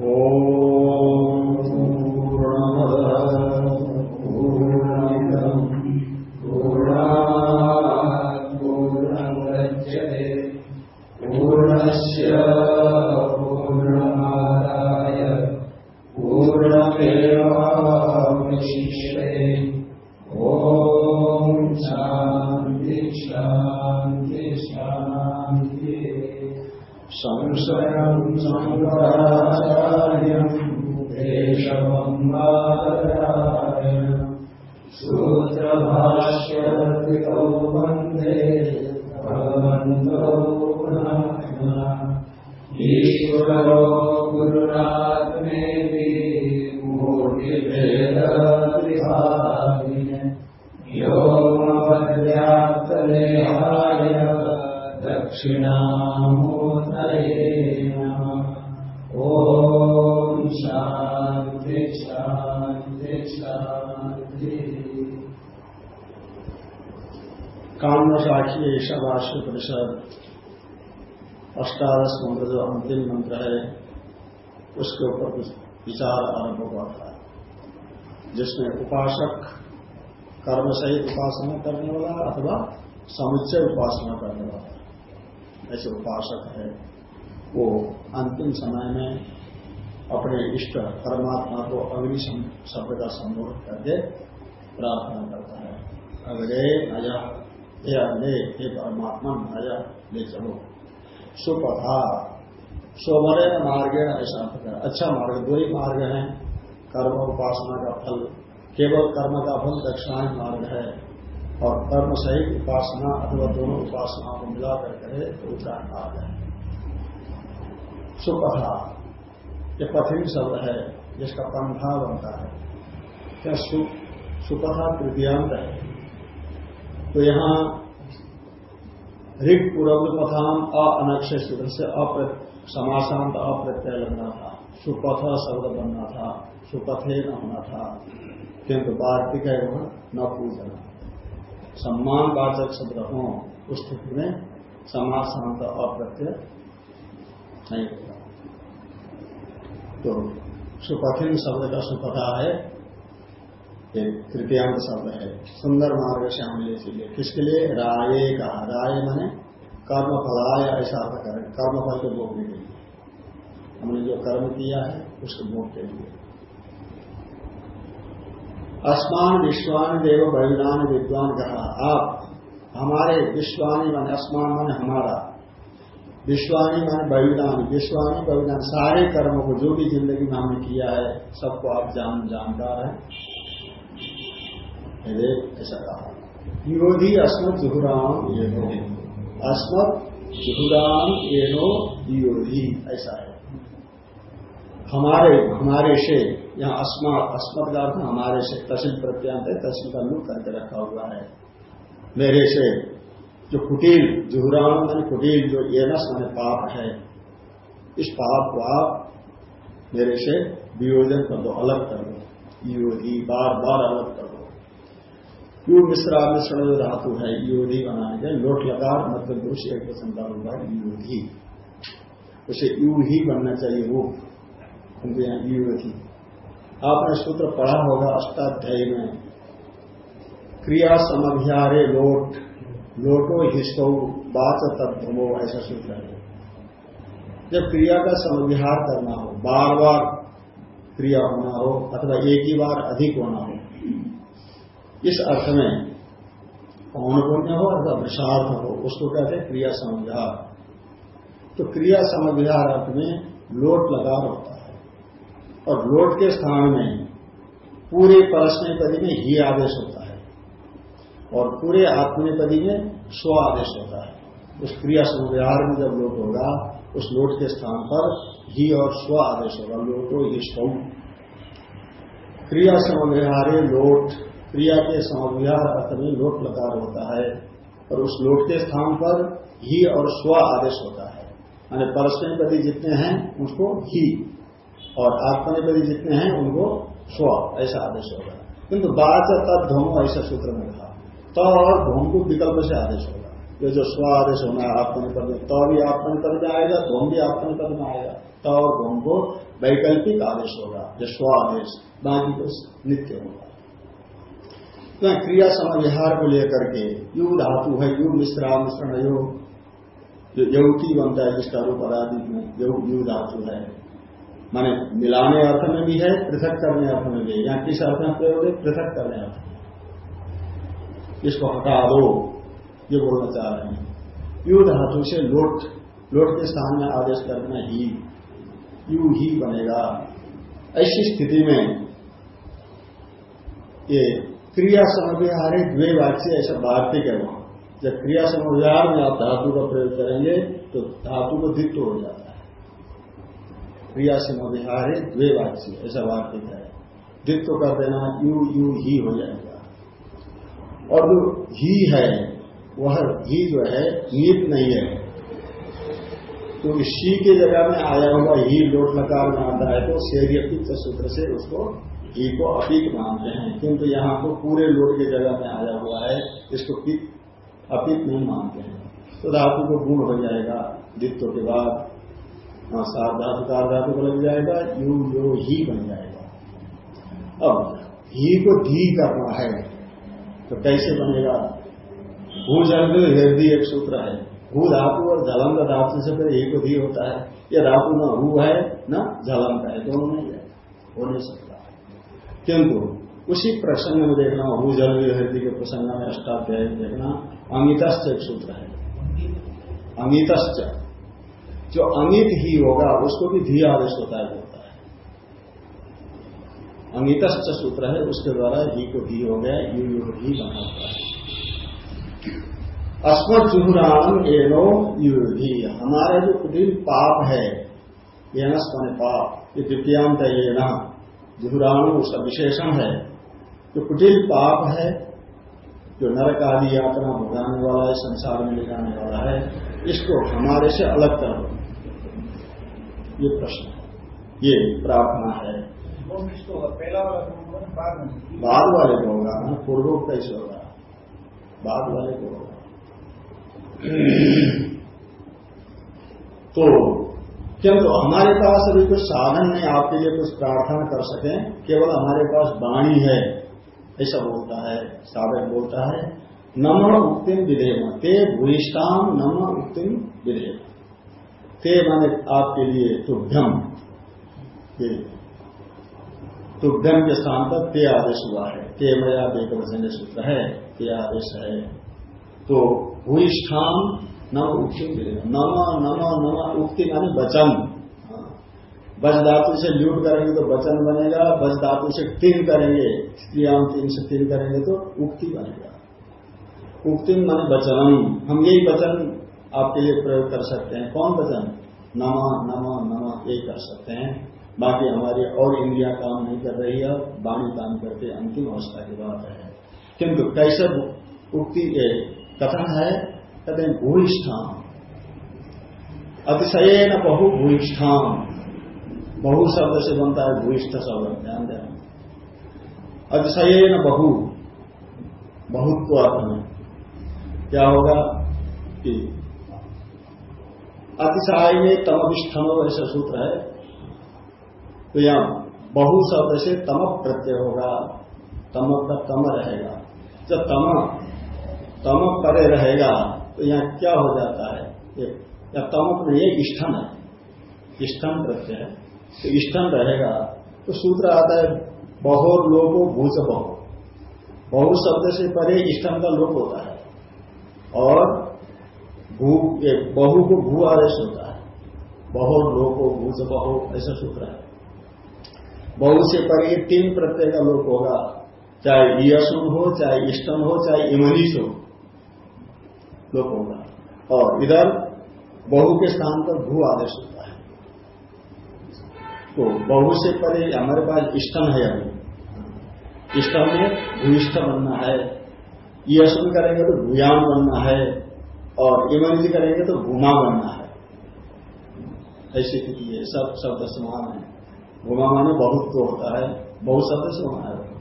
ॐ उसके कुछ विचार आरंभ हुआ था जिसमें उपासक कर्म सहित उपासना करने वाला अथवा समुच्चय उपासना करने वाला। ऐसे उपासक है, वो अंतिम समय में अपने इष्ट परमात्मा को अग्नि शब्द का संबोधन करके प्रार्थना करता है। अग्रे नया हे अग्नि, हे परमात्मा नया ले चलो। सुपथा सोमरे मार्गे ऐसा अच्छा मार्ग दो ही मार्ग है। कर्म उपासना का फल, केवल कर्म का फल दक्षिणाय मार्ग है। और कर्म सहित उपासना अथवा दोनों उपासनाओं को मिलाकर करे तो उत्तरायण मार्ग है। सुपथा, ये कठिन शब्द है, जिसका पंथा बनता है। क्या सुपथा तृतीयांत है? तो यहाँ ऋग पूर्व पथाम अनक्षय सूत्र से समासांत अप्रत्यय लगना था, सुपथ शब्द बनना था, सुपथे न होना था। किंतु वार्तिक है वह, न पूजना। सम्मान वाचक शब्द हो, उस स्थिति में समासांत अप्रत्यय नहीं होगा तो सुपथिन शब्द का सुपथा है एक तृतीयांक शब्द है। सुंदर मार्ग से हम ले किसके लिए? राय का। राय माने कर्म फलाय ऐसा अर्थ करें। कर्म फल के भोगने के लिए हमने जो कर्म किया है, उसके भोग के लिए। अस्मान विश्वान देव बलिदान विद्वान कहा, आप, हमारे विश्वानी मन अस्मान मन हमारा। विश्वानी मन बलिदान विश्वानी बलिदान सारे कर्मों को जो भी ज़िंदगी में हमने किया है, सबको आप जान, जानकार हैं। ऐसा कहा। विरोधी अस्मत जुहुराम ये अस्मत जुहुराम ये नो विरोधी ऐसा है। हमारे हमारे से यहाँ अस्मत अस्मत का अर्थ हमारे से तहसील प्रत्यांत है, तहसील का लुक करके रखा हुआ है। मेरे से जो कुटील, जुहुराम मान कुटील जो ये नस मैंने पाप है, इस पाप को आप मेरे से वियोजन कर दो अलग कर दो योगी बार बार अलग यू मिश्रा मिश्रण जो धातु है योगी बनाने के लोट लगार मतलब दूसरे एक का होगा योगी उसे यू ही बनना चाहिए वो उनके यहाँ योगी आपने सूत्र पढ़ा होगा अष्टाध्यायी में, क्रिया समभ्यारे लोट, लोटो हिस्सो बाच तत्वमो ऐसा सूत्र है। जब क्रिया का समविहार करना हो, बार बार क्रिया होना हो, अथवा एक ही बार अधिक होना हो इस अर्थ में पौन पुण्य हो अथवा विषार्थ हो, उसको कहते हैं क्रिया समविहार। तो क्रिया समविहार अर्थ में लोट लगार होता है। और लोट के स्थान में पूरे परस्मय पदी में ही आदेश होता है। और पूरे आत्मनिपदी में स्व आदेश होता है। उस क्रिया समव्यवहार में जब लोट होगा, उस लोट के स्थान पर ही और स्व आदेश होगा, लोटो ही स्व क्रिया समव्यवहारे लोट क्रिया के समव्यवहार अर्थ में लोट लकार होता है और उस लोट के स्थान पर ही और स्व आदेश होता है। यानी परस्मयपति जितने हैं उसको ही और आत्मनिपति जितने हैं, उनको स्व, ऐसा आदेश होगा। किंतु बाच तब धूम, ऐसा सूत्र में कहा। तो और धूम को विकल्प से आदेश होगा। ये जो स्व आदेश होना है आत्मनिपद में तो भी आत्मनिपद में आएगा, धोम भी आत्मनिपद में आएगा। त और धोम को वैकल्पिक आदेश होगा, जो स्व आदेश, बाकी को नित्य होगा। तो क्रिया समविहार को लेकर के, यू धातु है, यू मिश्रा मिश्रण योग जो यौकी बनता है, जिसका रूप आदि में यू यू धातु है। माने मिलाने अर्थ में भी है, पृथक करने अर्थ में भी है। यहाँ किस अर्थ में प्रयोग है? पृथक करने अर्थ इसको हटा दो ये बोलना चाह रहे हैं। यू धातु से लोट लोट के स्थान में आदेश करना ही, यू ही बनेगा। ऐसी स्थिति में ये क्रिया समव्यवहार है द्वे वाक्य ऐसा वार्तिक है वहाँ जब क्रिया समव्यवहार में आप धातु का प्रयोग करेंगे तो धातु को द्वित्व हो जाता है। क्रिया समव्यवहार है द्वे वाक्य ऐसा वार्तिक है द्वित्व कर देना, यू यू, ही हो जाएगा। और जो ही है, वह ही जो है नीत नहीं है। तो शी के जगह में आया हुआ ही लोट लकार में आता है तो शेरियपित सूत्र से उसको ही को अपीक मानते हैं, किंतु यहाँ को पूरे लोट की जगह में आया हुआ है, इसको पिक अपीक नहीं मानते हैं। तो धातु को गुण हो जाएगा, द्वित्व के बाद सात धातु कार धातु को लग जाएगा, यू, यो, ही बन जाएगा। अब, ही को धी करना है तो कैसे बनेगा? भू जल हृदय एक सूत्र है। भू धातु और जलंत धातु से फिर ही को धी होता है। ये धातु न हु है, न जलंत है, दोनों नहीं है, हो नहीं सकता। किंतु उसी प्रसंग में देखना, हु जल हृदय के प्रसंग में अष्टाध्याय देखना, अमितश्च एक सूत्र है। अमितश्च। जो अमित ही होगा, उसको भी धी आदेश होता है अमितश्च सूत्र है, उसके द्वारा ही को धी हो गया, यू यू ही बना हुआ है। अस्मत जुहुराम एनो युद्धि हमारा जो कुटिल पाप है ये न पाप, ये द्वितीयांत ये न जुहुराणु उसका विशेषण है। जो कुटिल पाप है, जो नरक आदि यात्रा भुगाने वाला है, संसार में ले जाने वाला है, इसको हमारे से अलग कर दो। ये प्रश्न ये प्रार्थना है। बाद वाले को होगा ना पूर्वों कैसे होगा। बाद वाले को होगा। तो किंतु हमारे पास अभी कुछ साधन नहीं, आपके लिए कुछ प्रार्थना कर सकें, केवल हमारे पास वाणी है। ऐसा बोलता है, साधक बोलता है, नम उक्तिम विधेम, ते भूरिष्ठाम नम उक्तिम विधेम। ते माने आपके लिए तुभ्यम। तुभ्यम के स्थान पर ते आदेश हुआ है। ते मया देख वचन सूत्र है, ते आदेश है। तो भूष्ठाम नम उक्ति नम नम नम उक्ति मानी वचन बज धातु से ल्यूट करेंगे तो वचन बनेगा बज धातु से तीन करेंगे स्त्रियाम तीन से तीन करेंगे तो उक्ति बनेगा। उक्ति माने वचनम हम यही वचन आपके लिए प्रयोग कर सकते हैं। कौन वचन नमा नमा नमा, यही कर सकते हैं। बाकी हमारी और इंडिया काम नहीं कर रही है, वाणी काम करके अंतिम अवस्था की बात है। किंतु कैसे उक्ति कथन है? कहते हैं भूष्ठाम न बहु भूष्ठाम बहु शब्द से बनता है भूष्ठ शब्द ध्यान देना न बहु बहुत्व अर्थ में क्या होगा कि अतिशाय में ऐसा सूत्र है तो यहाँ बहु शब्द से तम प्रत्यय होगा तम का तम रहेगा जब तम तम परे रहेगा तो यहाँ क्या हो जाता है? या तमक में ये इष्ठन है। इष्ठन प्रत्यय है। तो इष्ठन रहेगा। तो सूत्र आता है बहुर लोगो भूच बहु। बहु शब्द से परे इष्टम का लोप होता है। और भू बहु को भू आदेश होता है। बहुर लोको भूच बहु, ऐसा सूत्र है। बहु से परे तीन प्रत्यय का लोप होगा। चाहे यशुन हो, चाहे इष्टम हो, चाहे इमनीश हो। लोप होगा। और इधर बहु के स्थान पर भू आदेश होता है। तो बहु से परे हमारे पास इष्टम है अभी। इष्टम में भूष्ठ बनना है। ये यशुन करेंगे तो भूयाम बनना है। और इमंज करेंगे तो भूमा बनना है। ऐसी स्थिति है सब शब्द समान है। भूमा माने बहुत तो होता है। बहुत शब्द समान है।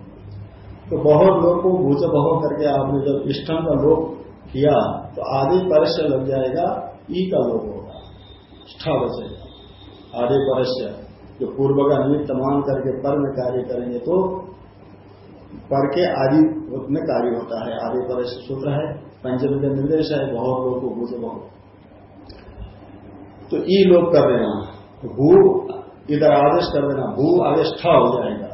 तो बहुत लोग को भूच बहुत करके आपने जब इष्टम का लोप किया तो आदि परस्य लग जाएगा, ई का लोप होगा। स्था बचेगा आदि परस्य जो पूर्व का निमित्त मान करके पर में कार्य करेंगे तो पर के आदि में कार्य होता है। आदि परस्य सूत्र है, पंचमी का निर्देश है, बहुत लोग को बुझ बहुत तो ई लोग कर देना। तो भू इधर आदेश कर देना। भू आदेश ठा हो जाएगा।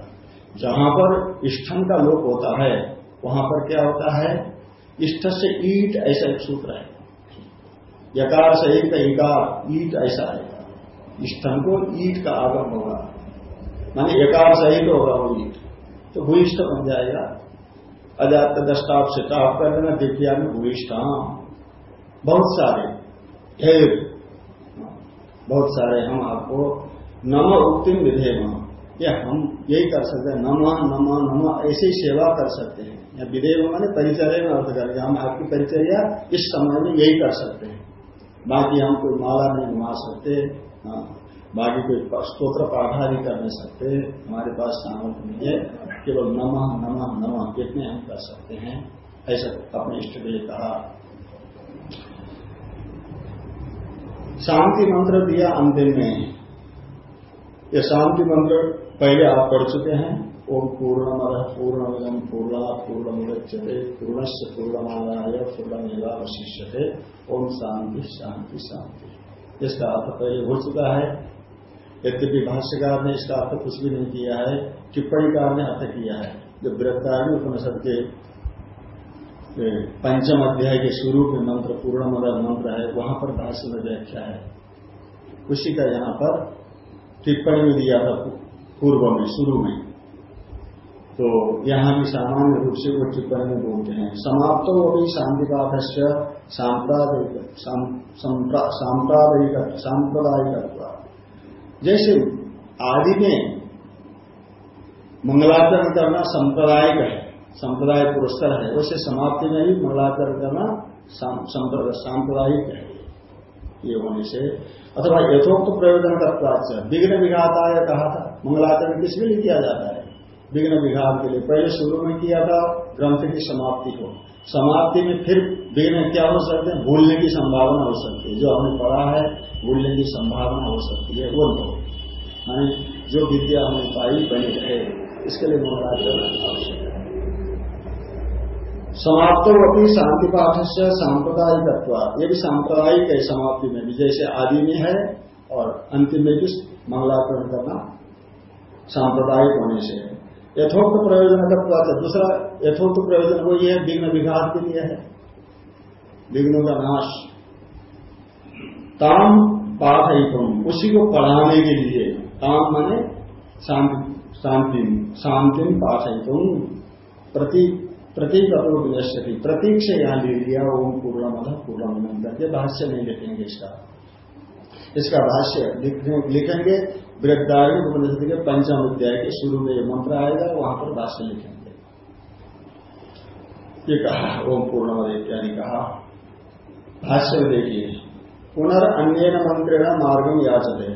जहाँ पर स्थन का लोप होता है, वहाँ पर क्या होता है? इष्ट से ईट ऐसा एक सूत्र है। यकार से एक इकार ईट ऐसा आएगा स्थन को ईट का आगम होगा। माने यकार सहित होगा वो ईट। तो भूइष्ठ बन जाएगा। अजात दस्ताप से टाप कर देना दिव्या में भूइष्ठ बहुत सारे, ढेर। बहुत सारे हम आपको नम उक्तिम विधेय ये हम यही कर सकते हैं। नमा नमा नमा, ऐसी सेवा कर सकते हैं। या विधेय माने परिचर्या में अर्थ करेंगे। हम आपकी परिचर्या इस समय में यही कर सकते हैं। बाकी हम कोई माला नहीं घुमा सकते हाँ, बाकी कोई स्त्रोत्र पाठा नहीं कर नहीं सकते। हमारे पास सामर्थ्य नहीं है। केवल नमा नमा नमा कितने हम कर सकते हैं। ऐसा अपने इष्ट के लिए कहा। शांति मंत्र दिया अंतिम में। यह शांति मंत्र पहले आप पढ़ चुके हैं। ओम पूर्णमद पूर्णमिदम पूर्णा पूर्णमुदच्यते पूर्णस्य पूर्णमादाय पूर्णमेवावशिष्यते ओम शांति शांति शांति इसका अर्थ पहले हो चुका है। यद्यपि भाष्यकार ने इसका अर्थ कुछ भी नहीं किया है, टिप्पणीकार ने अर्थ किया है। जो वृत्तारण उपनिषद के पंचम अध्याय के शुरू में मंत्र पूर्ण मदर मंत्र है, वहाँ पर भाष्य में व्याख्या है। उसी का यहाँ पर टिप्पणी में दिया था पूर्व में, शुरू में। तो यहाँ भी सामान्य रूप से वो टिप्पणी में बोलते हैं। समाप्त भी शांतिपाठ से सांप्रदायिक सांप्रदायिक जैसे आदि में मंगलाचरण करना सांप्रदायिक है, संप्रदाय पुरस्कार है, वैसे समाप्ति में भी मंगलाचरण करना सांप्रदायिक है। ये होने से अथवा यथोक्त प्रयोजन का प्राच्य विघ्न विघाता आया कहा था, मंगलाचरण किस लिए किया जाता है? विघ्न विघात के लिए। पहले शुरू में किया था, ग्रंथ की समाप्ति को। समाप्ति में फिर विघ्न क्या हो सकते हैं? भूलने की संभावना हो सकती है। जो हमने पढ़ा है, भूलने की संभावना हो सकती है, वो लो जो विद्या हमने पाई, बनी रहे, इसके लिए मंगलाचरण आवश्यक है। समाप्त अपनी शांति पाठ से सांप्रदायिक ये भी सांप्रदायिक है समाप्ति में भी। जैसे आदि में है और अंतिम में भी मंगलाकरण करना, सांप्रदायिक होने से। है यथोक्त प्रयोजन तत्व दूसरा, यथोक्त प्रयोजन वो ये विघ्न विघात के लिए है। विघ्नों का नाश। ताम पाठ उसी को पढ़ाने के लिए। ताम माने शांति शांति पाठ तुम प्रति, प्रतीक अपूर्व विनश्यति प्रतीक से यहाँ ले लिया, ओम पूर्ण मध पूर्ण मनन करके भाष्य नहीं लिखेंगे इसका। इसका भाष्य लिखेंगे वृद्धारण उपनिषद के पंचम अध्याय के शुरू में ये मंत्र आएगा, वहाँ पर भाष्य लिखेंगे ये कहा, ओम पूर्ण इत्यादि कहा, भाष्य में देखिए। पुनर् अन्य मंत्रेण मार्गम याचते।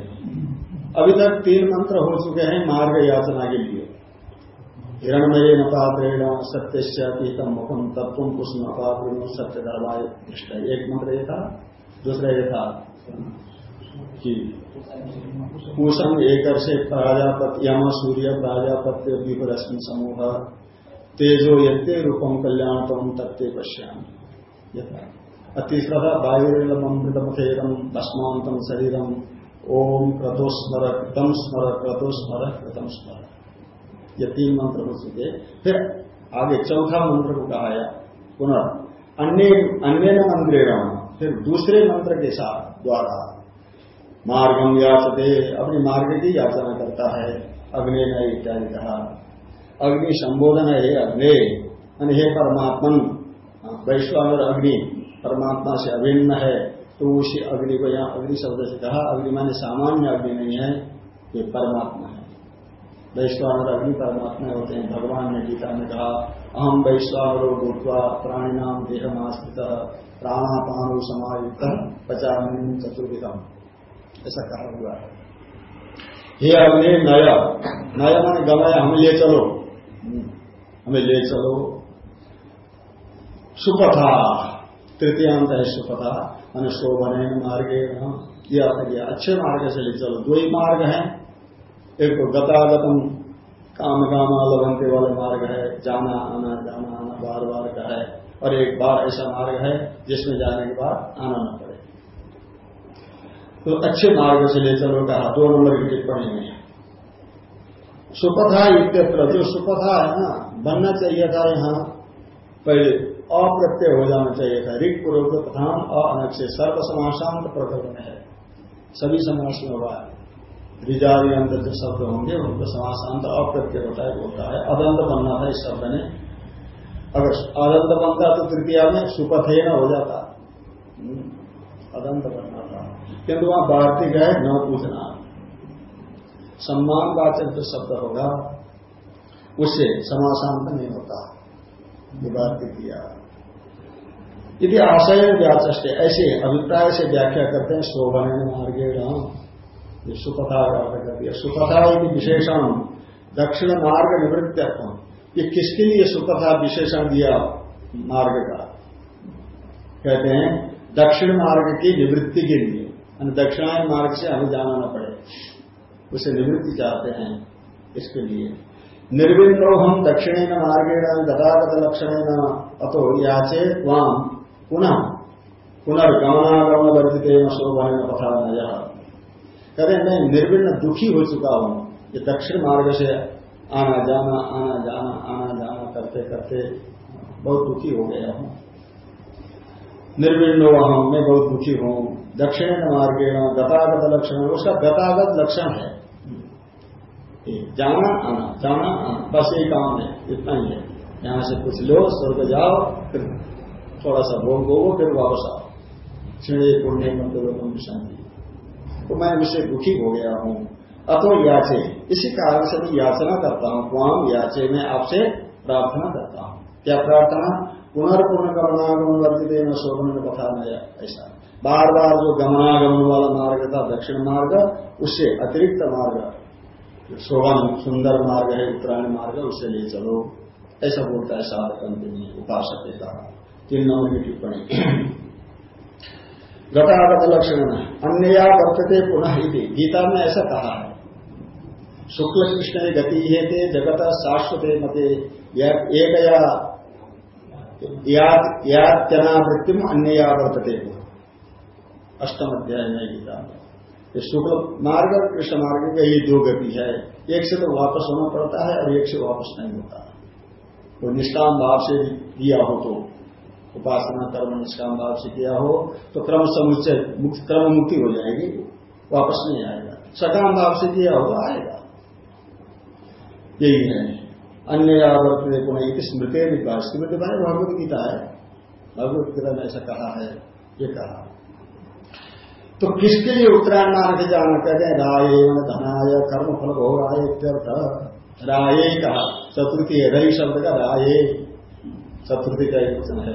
अभी तक तीन मंत्र हो चुके हैं मार्ग याचना के लिए। हिरणमय पात्रेण सत्य अतीतम मुखम तत्व कुसुम पात्र सत्य धर्माय दृष्ट एक मंत्र ये था, दूसरा ये था। कि कुसम एक से प्राजापत्य यम सूर्य प्राजापत्य विपरश्मि समूह, तेजो यत्ते रूपम कल्याणतम तत्ते पश्याम। तीसरा था वायुमृतमुखेरम भस्मांतम शरीरम ओम क्रतोस्मर कृतम स्मर क्रतोस्मर कृतम स्मर। ये तीन मंत्र हो। फिर आगे चौथा मंत्र को कहा पुनः अन्य अन्य मंत्रेण, फिर दूसरे मंत्र के साथ, द्वारा। मार्गम याचते अपनी मार्ग की याचना करता है। अग्नि ने इत्यादि कहा। अग्नि संबोधन है अग्नि हे परमात्मन वैश्वान अग्नि, परमात्मा से अभिन्न है। तो उसी अग्नि को यहाँ अग्नि शब्द से कहा। अग्नि माने सामान्य अग्नि नहीं है, ये परमात्मा है। वैश्वानर अग्नि परमात्मा होते हैं। भगवान ने गीता में कहा अहम वैश्वानरो भूतवा प्राणी नाम देहमाश्रित, प्राणापानो समायुक्त, पचामी चतुर्विधम। ऐसा कहा हुआ है। हे अग्नि नया। नया माने गवाया हमें ले चलो। हमें ले चलो। सुपथा। तृतीयांत है सुपथा। मैंने शोभन मार्गे यह अर्थ किया अच्छे मार्ग से ले चलो। दो ही मार्ग है। एक तो गतागतम, काम कामा लवंते वाले मार्ग है। जाना, आना जाना, आना बार बार का है। और एक बार ऐसा मार्ग है जिसमें जाने के बाद आना न पड़े तो अच्छे मार्ग से ले चलो कहा दो नंबर की टिप्पणी में सुपथा इत्यत्र जो सुपथा है ना बनना चाहिए था यहाँ पहले अप्रत्यय हो जाना चाहिए था। ऋग पूर्वक प्रधान अनक से सर्व समासांत प्रकरण है। सभी समास में हुआ है। रिजारी अंत जो शब्द होंगे उनको समासांत अप्रत्यय होता है होता है। अदंत बनना था इस शब्द ने। अगर अदंत बनता तो तृतीया में सुपथे न हो जाता। हम्म, अदंत बनना। किंतु वहाँ वार्तिक है न पूछना। सम्मान वाचक जो शब्द होगा। उससे समासांत नहीं होता। विवाद किया। यदि आशय व्याचस्ट ऐसे अभिप्राय से व्याख्या करते हैं, शोभन मार्गे राम। ये सुपथा कर दिया। सुपथा यदि विशेषण, दक्षिण मार्ग निवृत्त ये किसके लिए सुपथा विशेषण दिया? मार्ग का। कहते हैं, दक्षिण मार्ग की निवृत्ति के लिए। दक्षिणायन मार्ग से हमें जाना न पड़े। उसे निवृत्ति चाहते हैं इसके लिए। निर्विन्नो हम दक्षिणेन मार्गेण गतागत लक्षण अतो याचे वाम पुनः पुनर्गमनागमन वर्जित शोभन पथा नया कहते मैं निर्विन्न दुखी हो चुका हूँ। ये दक्षिण मार्ग से आना जाना आना जाना आना जाना करते करते बहुत दुखी हो गया हूँ। निर्विन्न हम, मैं बहुत दुखी हूँ। दक्षिण मार्गेण, गतागत लक्षण उसका गतागत लक्षण है। जाना, आना जाना, आना, बस यही काम है, इतना ही है। यहाँ से कुछ लो, स्वर्ग जाओ, फिर थोड़ा सा भोग गो फिर वापस आओ। छिड़े पुण्य मंदिरों शांति। तो मैं उससे दुखी हो गया हूँ। अतो याचे, इसी कारण से मैं याचना करता हूँ क्वाम याचे मैं आपसे प्रार्थना करता हूँ। क्या प्रार्थना? पुनर्पूर्ण गमनागमन वर्तित न शोभन में नया ऐसा। बार बार जो गमनागमन वाला मार्ग था, दक्षिण मार्ग उससे अतिरिक्त मार्ग शोभन सुंदर मार्ग है, उत्तरायण मार्ग उससे ले चलो। ऐसा बोलता है साधक अंतिम उपासक ने कहा तीन नंबर की टिप्पणी। गतागत लक्षण अन्य वर्तते पुनः ही गीता में ऐसा कहा है। शुक्ल कृष्ण गति है थे जगत शाश्वत मते। एक यात्यनावृत्तिम अन्य वर्तते। अष्टम अध्याय में गीता ये शुक्ल मार्ग और कृष्ण मार्ग का ये दो गति है। एक से तो वापस होना पड़ता है और एक से वापस नहीं होता। तो निष्काम भाव से किया हो तो उपासना, कर्म निष्काम भाव से किया हो तो क्रम समुच्चय क्रम मुक्ति हो जाएगी। वापस नहीं आएगा। सकाम भाव से किया हो तो आएगा। यही है। अन्य आवर्त पुनः स्मृति स्मृति भाई भगवत गीता है। भगवत गीता ने ऐसा कहा है, ये कहा। तो किसके लिए उत्तरायण मार्ग जाना कहते हैं? राय धनाय कर्म फल हो राय राय कहा, चतुर्थी है, रही शब्द का राय। चतुर्थी का एक वचन है।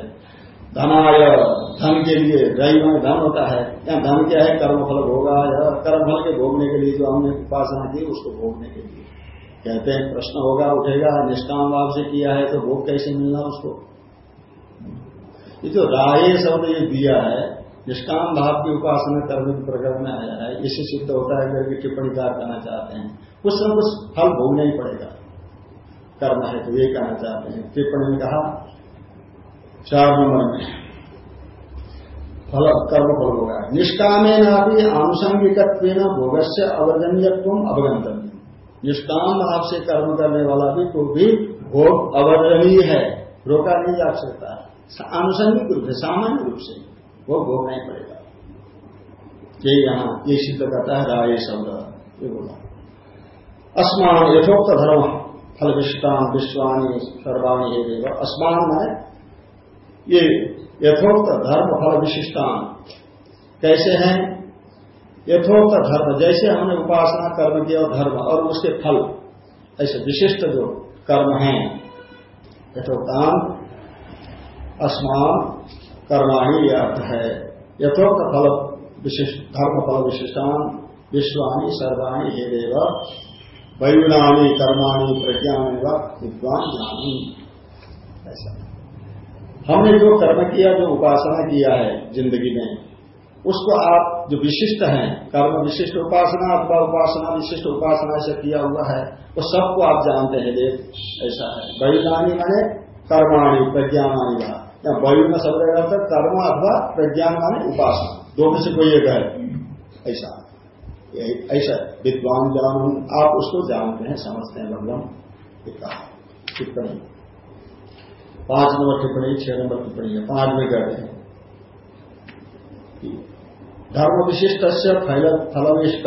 धनाय, धन के लिए रही में धन होता है। या धन क्या है? कर्म फल होगा या कर्म फल के भोगने के लिए जो हमने उपासना की, उसको भोगने के लिए। कहते हैं, प्रश्न होगा, उठेगा, निष्काम भाव से किया है तो भोग कैसे मिलना उसको? ये जो राय शब्द ये दिया है निष्काम भाव की उपासना करने के प्रकरण में आया है। इसे सिद्ध होता है करके टिप्पणीकार करना चाहते हैं कुछ न कुछ फल भोगना ही पड़ेगा। करना है तो ये कहना चाहते हैं। टिप्पणी में कहा, चार नंबर में, फल, कर्म फल होगा निष्कामे ना भी आनुषंगिक भोग से अवर्जनीयत्व अवगंतव्य निष्काम भाव से कर्म करने वाला भी तो भी भोग अवर्जनीय है। रोका नहीं जा सकता। आनुषंगिक रूप से, सामान्य रूप से। वो भोगना ही पड़ेगा। ये यहाँ ये सिद्ध करता है राय शब्द, ये बोला। अस्मान यथोक्त धर्म फल विशिष्टान विश्वानी सर्वाणी ये देगा अस्मान है ये यथोक्त धर्म फल विशिष्टान कैसे हैं? यथोक्त धर्म, जैसे हमने उपासना कर्म किया और धर्म और उसके फल, ऐसे विशिष्ट जो कर्म हैं। यथोक्तान, अस्मान कर्माणी यह अर्थ है। यथोक्त फल विशिष्ट धर्म फल विशिष्टान विश्वाणी सर्वाणी हे देव वैनानी कर्माणी प्रज्ञानी विद्वान ज्ञानी। ऐसा। हमने जो कर्म किया, जो उपासना किया है ज़िंदगी में, उसको आप जो विशिष्ट हैं, कर्म विशिष्ट उपासना अथवा उपासना विशिष्ट उपासना से किया हुआ है, वो सबको आप जानते हैं, देव। ऐसा है। वैज्ञानी माने कर्माणी प्रज्ञानी का या वयु में शब्द अर्थ कर्म अथवा प्रज्ञान माने उपासना। दो में से कोई एक है। ऐसा। ऐसा विद्वान जान आप उसको जानते हैं, समझते हैं, भगवान। टिप्पणी। पाँच नंबर टिप्पणी, छह नंबर टिप्पणी है। पाँच में कहते हैं। धर्म विशिष्ट से फल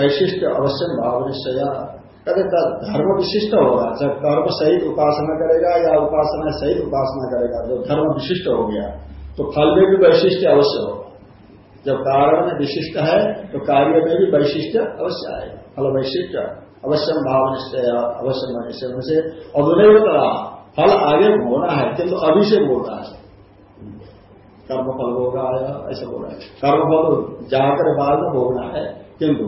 वैशिष्ट अवश्य भाव निश्चया कहते धर्म विशिष्ट होगा, जब कर्म सहित उपासना करेगा या उपासना सहित उपासना करेगा, जब धर्म विशिष्ट हो गया तो फल में भी वैशिष्ट अवश्य होगा। जब कारण विशिष्ट है तो कार्य में भी वैशिष्ट अवश्य आएगा। फल वैशिष्ट अवश्य भाव निश्चय अवश्य निश्चय से अधुनैव तरह फल आगे होना है, किंतु अभी से बोल रहा है। कर्म फल होगा, ऐसा बोल है। कर्म फल जाकर बाद में भोगना है, किंतु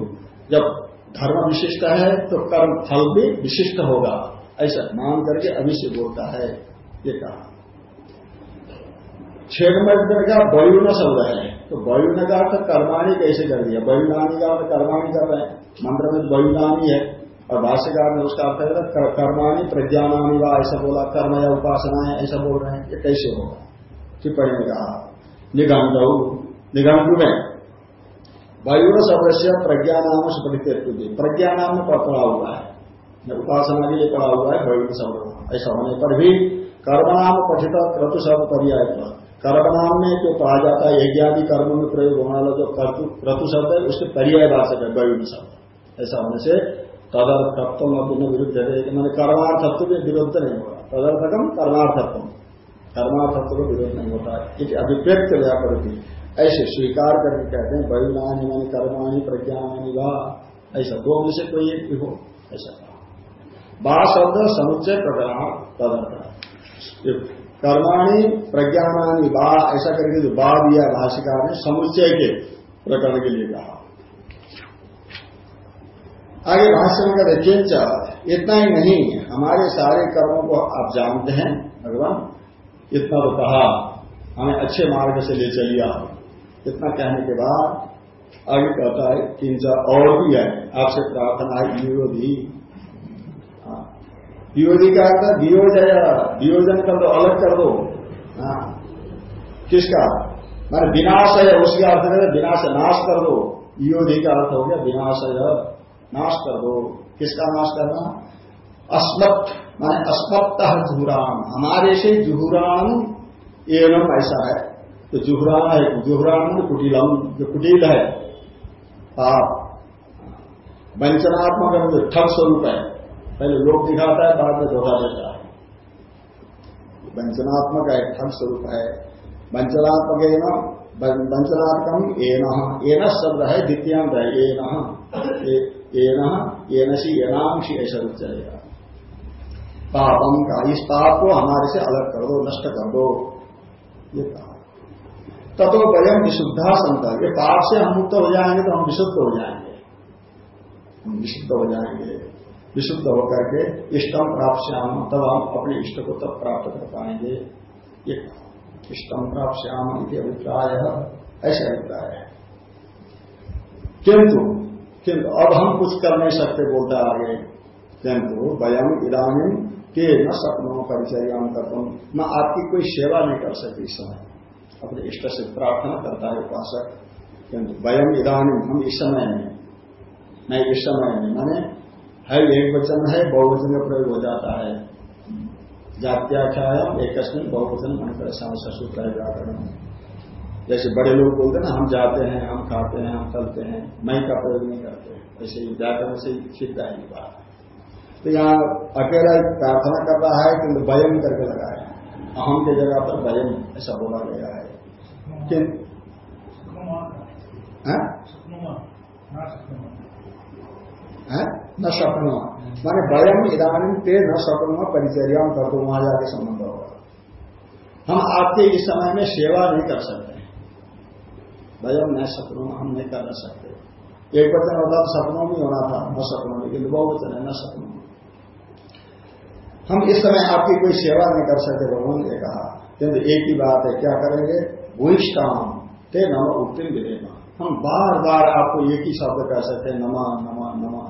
जब धर्म विशिष्ट है तो कर्म फल भी विशिष्ट होगा। ऐसा मान करके अभी से बोलता है, ये कहा। छह नंबर का वयु न शब्द है। तो वयुन का अर्थ कर्माणी कैसे कर दिया? वयुनानी का अर्थ कर्माणी कर रहे हैं। मंत्र में वयुनानी है और भाष्यकार ने उसका अर्थ है कर्माणी प्रज्ञानानी वा ऐसा बोला, कर्म या उपासना है, ऐसा बोल रहे हैं। ये कैसे होगा? टिप्पणी में कहा निगम निगंध में वायु शब्द से प्रज्ञा नाम से परित्यक्ति प्रज्ञा नाम में पड़ा हुआ है उपासना के लिए पड़ा हुआ है। वायु शब्द ऐसा होने पर भी कर्मनाम पठित क्रतु शब्द पर्याय। कर्मनाम में जो पढ़ा जाता है, यज्ञादि कर्म में प्रयोग होने वाला जो क्रतु शब्द है, उसके पर्याय वाचक है वायु शब्द ऐसा होने से तदर्थत्व अपने विरुद्ध है। मैंने कर्मार्थत्व के विरुद्ध नहीं होगा तदर्थकम कर्मार्थत्व कर्मार्थत्व को विरोध नहीं होता। है अभिव्यक्त व्यापरती। ऐसे स्वीकार करके कहते हैं वयुनानी मानी कर्माणी प्रज्ञानी वा। ऐसा दो में से कोई एक भी हो, ऐसा कहा। बा शब्द समुच्चय प्रकरण, तदर्थ। कर्माणी प्रज्ञानी बा ऐसा करके जो बा दिया भाषिकार ने समुच्चय के प्रकरण के लिए कहा। आगे भाष्य में कहते इतना ही नहीं, हमारे सारे कर्मों को आप जानते हैं, भगवान, इतना तो कहा। हमें अच्छे मार्ग से ले चलिए आप। इतना कहने के बाद आगे कहता है किंचा और भी है। आपसे प्रार्थना है, विरोधी। विरोधी का अर्थ वियोजय वियोजन कर दो अलग कर दो। हाँ। किसका? मैंने विनाश है, उसके अर्थ में विनाश, नाश कर दो। विरोधी का अर्थ हो गया विनाश है, नाश कर दो। किसका नाश करना? अस्मत्, माने अस्मत्त जुहरान। हमारे से जुहरान एवं ऐसा है। तो जुहरान है जुहरान कुटिलम जो कुटिल है। पाप वंचनात्मक जो ठग स्वरूप है। पहले लोग दिखाता है, बाद में धोखा देता है। वंचनात्मक है, ठग स्वरूप है। वंचनात्मक एवं वंचनात्मकम एन एन शब्द है, द्वितीयांत है एन एन सी एनांशी ऐसा रूप चलेगा। पापम का, इस पाप को हमारे से अलग कर दो, नष्ट कर दो। ये कहा। ततो वयम विशुद्धा संता ये पाप से हम मुक्त हो जाएँगे तो हम विशुद्ध हो जाएँगे। हम विशुद्ध हो जाएँगे। विशुद्ध होकर के इष्टम प्राप्त श्याम तब हम अपने इष्ट को तब प्राप्त कर पाएँगे। ये इष्टम प्राप्त श्याम इति अभिप्राय, ऐसा अभिप्राय है। किंतु किंतु, अब हम कुछ कर नहीं सकते, बोलता आगे। किंतु वयम इधानी के न सपनों परिचर्याम कर न आपकी कोई सेवा नहीं कर सकती इस समय। अपने इष्ट से प्रार्थना करता है उपासक, किंतु वयम इधानी हम इस समय में नहीं इस समय में, माने है एक वचन है, बहुवचन का प्रयोग हो जाता है। जात्याख्याम एक बहुवचन मन कर है। व्याकरण जैसे बड़े लोग बोलते हैं ना, हम जाते हैं, हम खाते हैं, हम चलते हैं, मैं का प्रयोग नहीं करते। ऐसे व्याकरण से सिद्ध है बात। तो यहाँ अकेला प्रार्थना कर रहा है, किंतु वयम करके लगाया अहम की जगह पर वयम ऐसा बोला गया है। कि न सपनो माने वयम इधानी पे न सपनो परिचर्या कर दो वहाँ जाके संबंध होगा हम आपके इस समय में सेवा नहीं कर सकते। वयम न सपनों हम नहीं कर सकते। एक वचन होता तो सपनों में होना था न सपनों में किन्तु बहुवचन है न सपनों हम इस समय आपकी कोई सेवा नहीं कर सकते भगवान ने कहा। किंतु एक ही बात है क्या करेंगे? भूष्टाम ते नम उत्तीर्ण विधेमा हम बार बार आपको एक ही शब्द कह सकते हैं, नमा नमा नमा।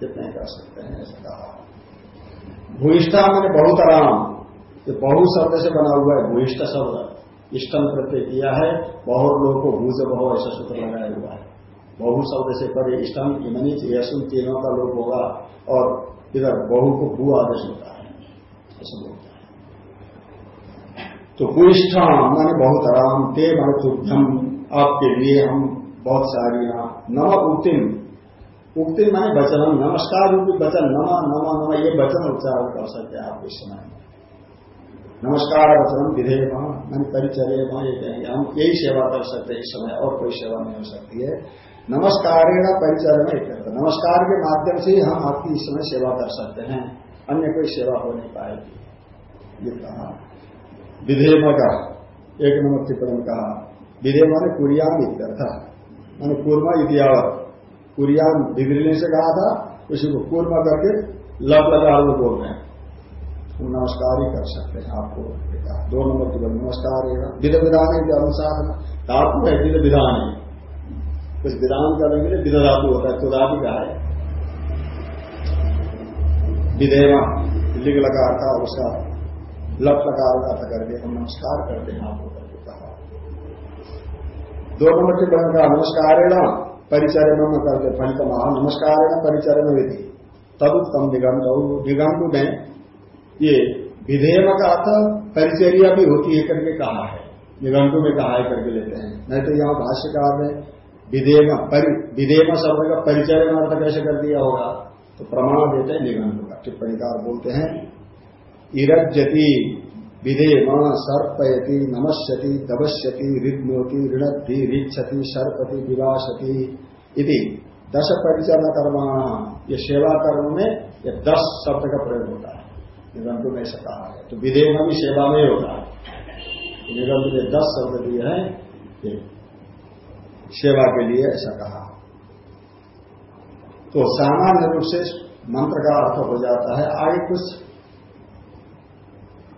कितने कह सकते हैं, ऐसा कहा। भूष्ठा मैंने बहुत आराम ये बहु शब्द से बना हुआ है भूष्ठ शब्द। इष्टम प्रत्यय किया है बहुत लोगों को भू से बहु ऐसा सूत्र लगाया हुआ है। बहु शब्द से परे इष्टम इमनी यशुन तीनों का लोग होगा, और इधर बहु को भू आदेश होता है। ऐसा बोलता है। तो भूष्ठा माने बहुत आराम ते माने तुभ्यम आपके लिए हम बहुत सारी नम उक्तिम उक्ति माने वचनम नमस्कार रूपी वचन, नमा नमा नमा, ये वचन उच्चारण कर सकते हैं आप इस समय। नमस्कार वचनम विधेय मैंने परिचर्य ये कहेंगे। हम यही सेवा कर सकते हैं इस समय, और कोई सेवा नहीं हो सकती है। नमस्कार परिचर्य में करते नमस्कार के माध्यम से ही हम आपकी इस समय सेवा कर सकते हैं। अन्य कोई सेवा हो नहीं पाएगी। ये कहा। विधेयम का एक नंबर टिप्पणी कहा विधेय माने कुरियाम इत्यर्थ मैंने कूर्मा इतिहावत कुरियान बिगड़ने से कहा था, उसी को कूर्मा करके लग लगा वो बोल रहे हैं नमस्कार ही कर सकते हैं आपको। दो नंबर की बल नमस्कार विध विधान के अनुसार धातु है, विध विधान है। कुछ विधान करने करेंगे विध धातु होता है तो धातु का है? विधेयमा। लगा था, उसका लप लगा था करके हम नमस्कार करते हैं आपको करके कहा दो नंबर के बहन का नमस्कार परिचरण में करते फलित महा नमस्कार परिचरण विधि तब उत्तम निगम निगम में ये विधेयम का अर्थ परिचर्या भी होती है करके कहा है। निगंटु में कहा है करके लेते हैं। नहीं तो यहाँ भाष्यकार ने विधेयम विधेयम शब्द का परिचय अर्थ कैसे कर दिया होगा? तो प्रमाण देते हैं निगंटु का। टिप्पणीकार बोलते हैं इरजती विधेम सर्पयति नमस्यति दबश्यति ऋग्नोति ऋणद्धि ऋक्षति सर्पति विवासति इति। दश परिचरण कर्मा ये सेवा कर्म में, ये दस शब्द का प्रयोग होता है। निगंतु में ऐसा कहा है। तो विधेय भी सेवा में होता है। निगंतु ने दस शब्द दिए हैं, ये सेवा के लिए ऐसा कहा। तो सामान्य रूप से मंत्र का अर्थ हो जाता है, आगे कुछ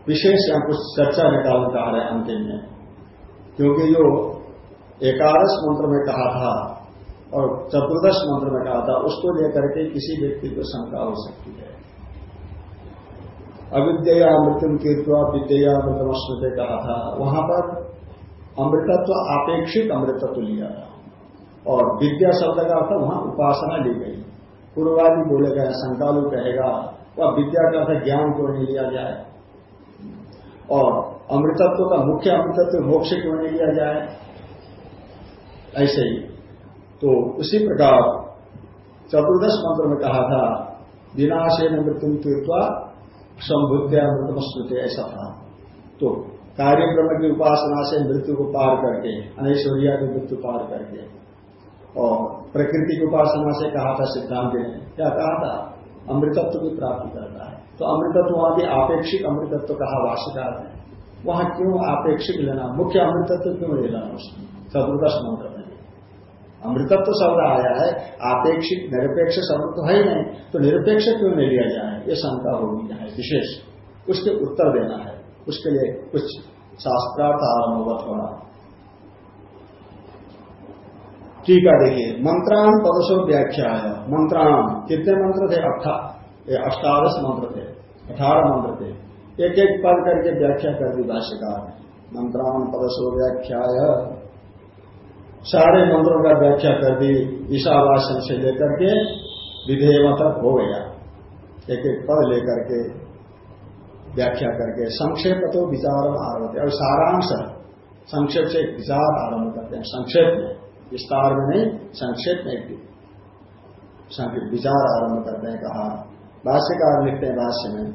विशेष या कुछ चर्चा निकालना चाह रहे हैं अंतिम में। क्योंकि जो एकादश मंत्र में कहा था और चतुर्दश मंत्र में कहा था, उसको लेकर के किसी व्यक्ति को शंका हो सकती है। अविद्या मृत्यु तीर्थवा विद्या मृतमस्मृत कहा था। वहाँ पर अमृतत्व अपेक्षित अमृतत्व लिया था। और विद्या शब्द का अर्थ वहाँ उपासना ली गई। पूर्वादि बोलेगा शंकालु कहेगा, वह विद्या का अर्थ ज्ञान को नहीं लिया जाए और अमृतत्व का मुख्य अमृतत्व मोक्ष क्यों नहीं लिया जाए। ऐसे ही। तो उसी प्रकार चतुर्दश मंत्र में कहा था विनाशे मृत्यु तीर्थवा संभुत्या मृतम स्मृति ऐसा था। तो कार्यक्रम की उपासना से मृत्यु को पार करके, अनैश्वर्या की मृत्यु पार करके, और प्रकृति की उपासना से कहा था सिद्धांत ने, क्या कहा था? अमृतत्व की प्राप्ति करता है। तो अमृतत्व वहाँ भी आपेक्षिक अमृतत्व कहा भाष्यकार है। वहाँ क्यों आपेक्षिक लेना? मुख्य अमृतत्व क्यों लेना उसमें? मंत्र में अमृतत्व शब्द आया है, आपेक्षिक, निरपेक्ष शब्द तो है ही नहीं तो निरपेक्ष क्यों नहीं लिया जाए? ये शंका होगी है विशेष। उसके उत्तर देना है। उसके लिए कुछ शास्त्रार्थ होगा थोड़ा। ठीक है, देखिए, मंत्राण पदसो व्याख्या है मंत्राण, कितने मंत्र थे? अट्ठा। ये अष्टादश मंत्र थे, अठारह मंत्र थे। एक एक पद करके व्याख्या कर दी भाष्यकार ने। मंत्रान पदसो व्याख्या सारे मंत्रों का व्याख्या कर दी ईशावासन से लेकर के विधेय तक हो गया। एक एक पद लेकर के व्याख्या करके संक्षेप तो विचार आरंभ, और सारांश संक्षेप से विचार आरंभ करते हैं। संक्षेप में विस्तार में नहीं संक्षेप में विचार आरंभ करते हैं, कहा, भाष्यकार लिखते हैं भाष्य में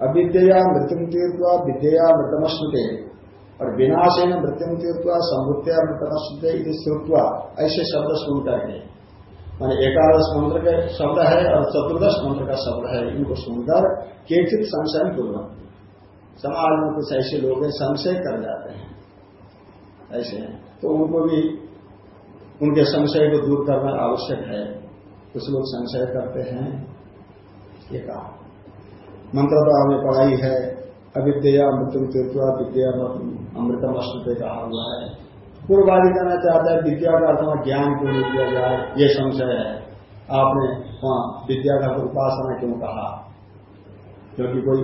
अविद्या मृत्यु तीर्थवा विद्या मृतमश्नुते, और विनाशे न मृत्यु तीर्थवा समृत्या मृतमश्नुते श्रुत्वा, ऐसे शब्द सुन करके, मान एकादश मंत्र का शब्द है और चतुर्दश मंत्र का शब्द है, इनको सुनकर केचित संशय पूर्व समाज में कुछ ऐसे लोग हैं, संशय कर जाते हैं, ऐसे हैं। तो उनको भी उनके संशय को दूर करना आवश्यक है। कुछ लोग संशय करते हैं। ये कहा। मंत्र तो आपने पढ़ाई है अविद्या अमृतम तीर्थवा विद्या अमृतम अश्नुते कहा हुआ है। पूर्वादि कहना चाहता है, विद्या का अर्थ ज्ञान क्यों नहीं दिया जाए, ये संशय है। आपने वहाँ विद्या का उपासना क्यों कहा? क्योंकि कोई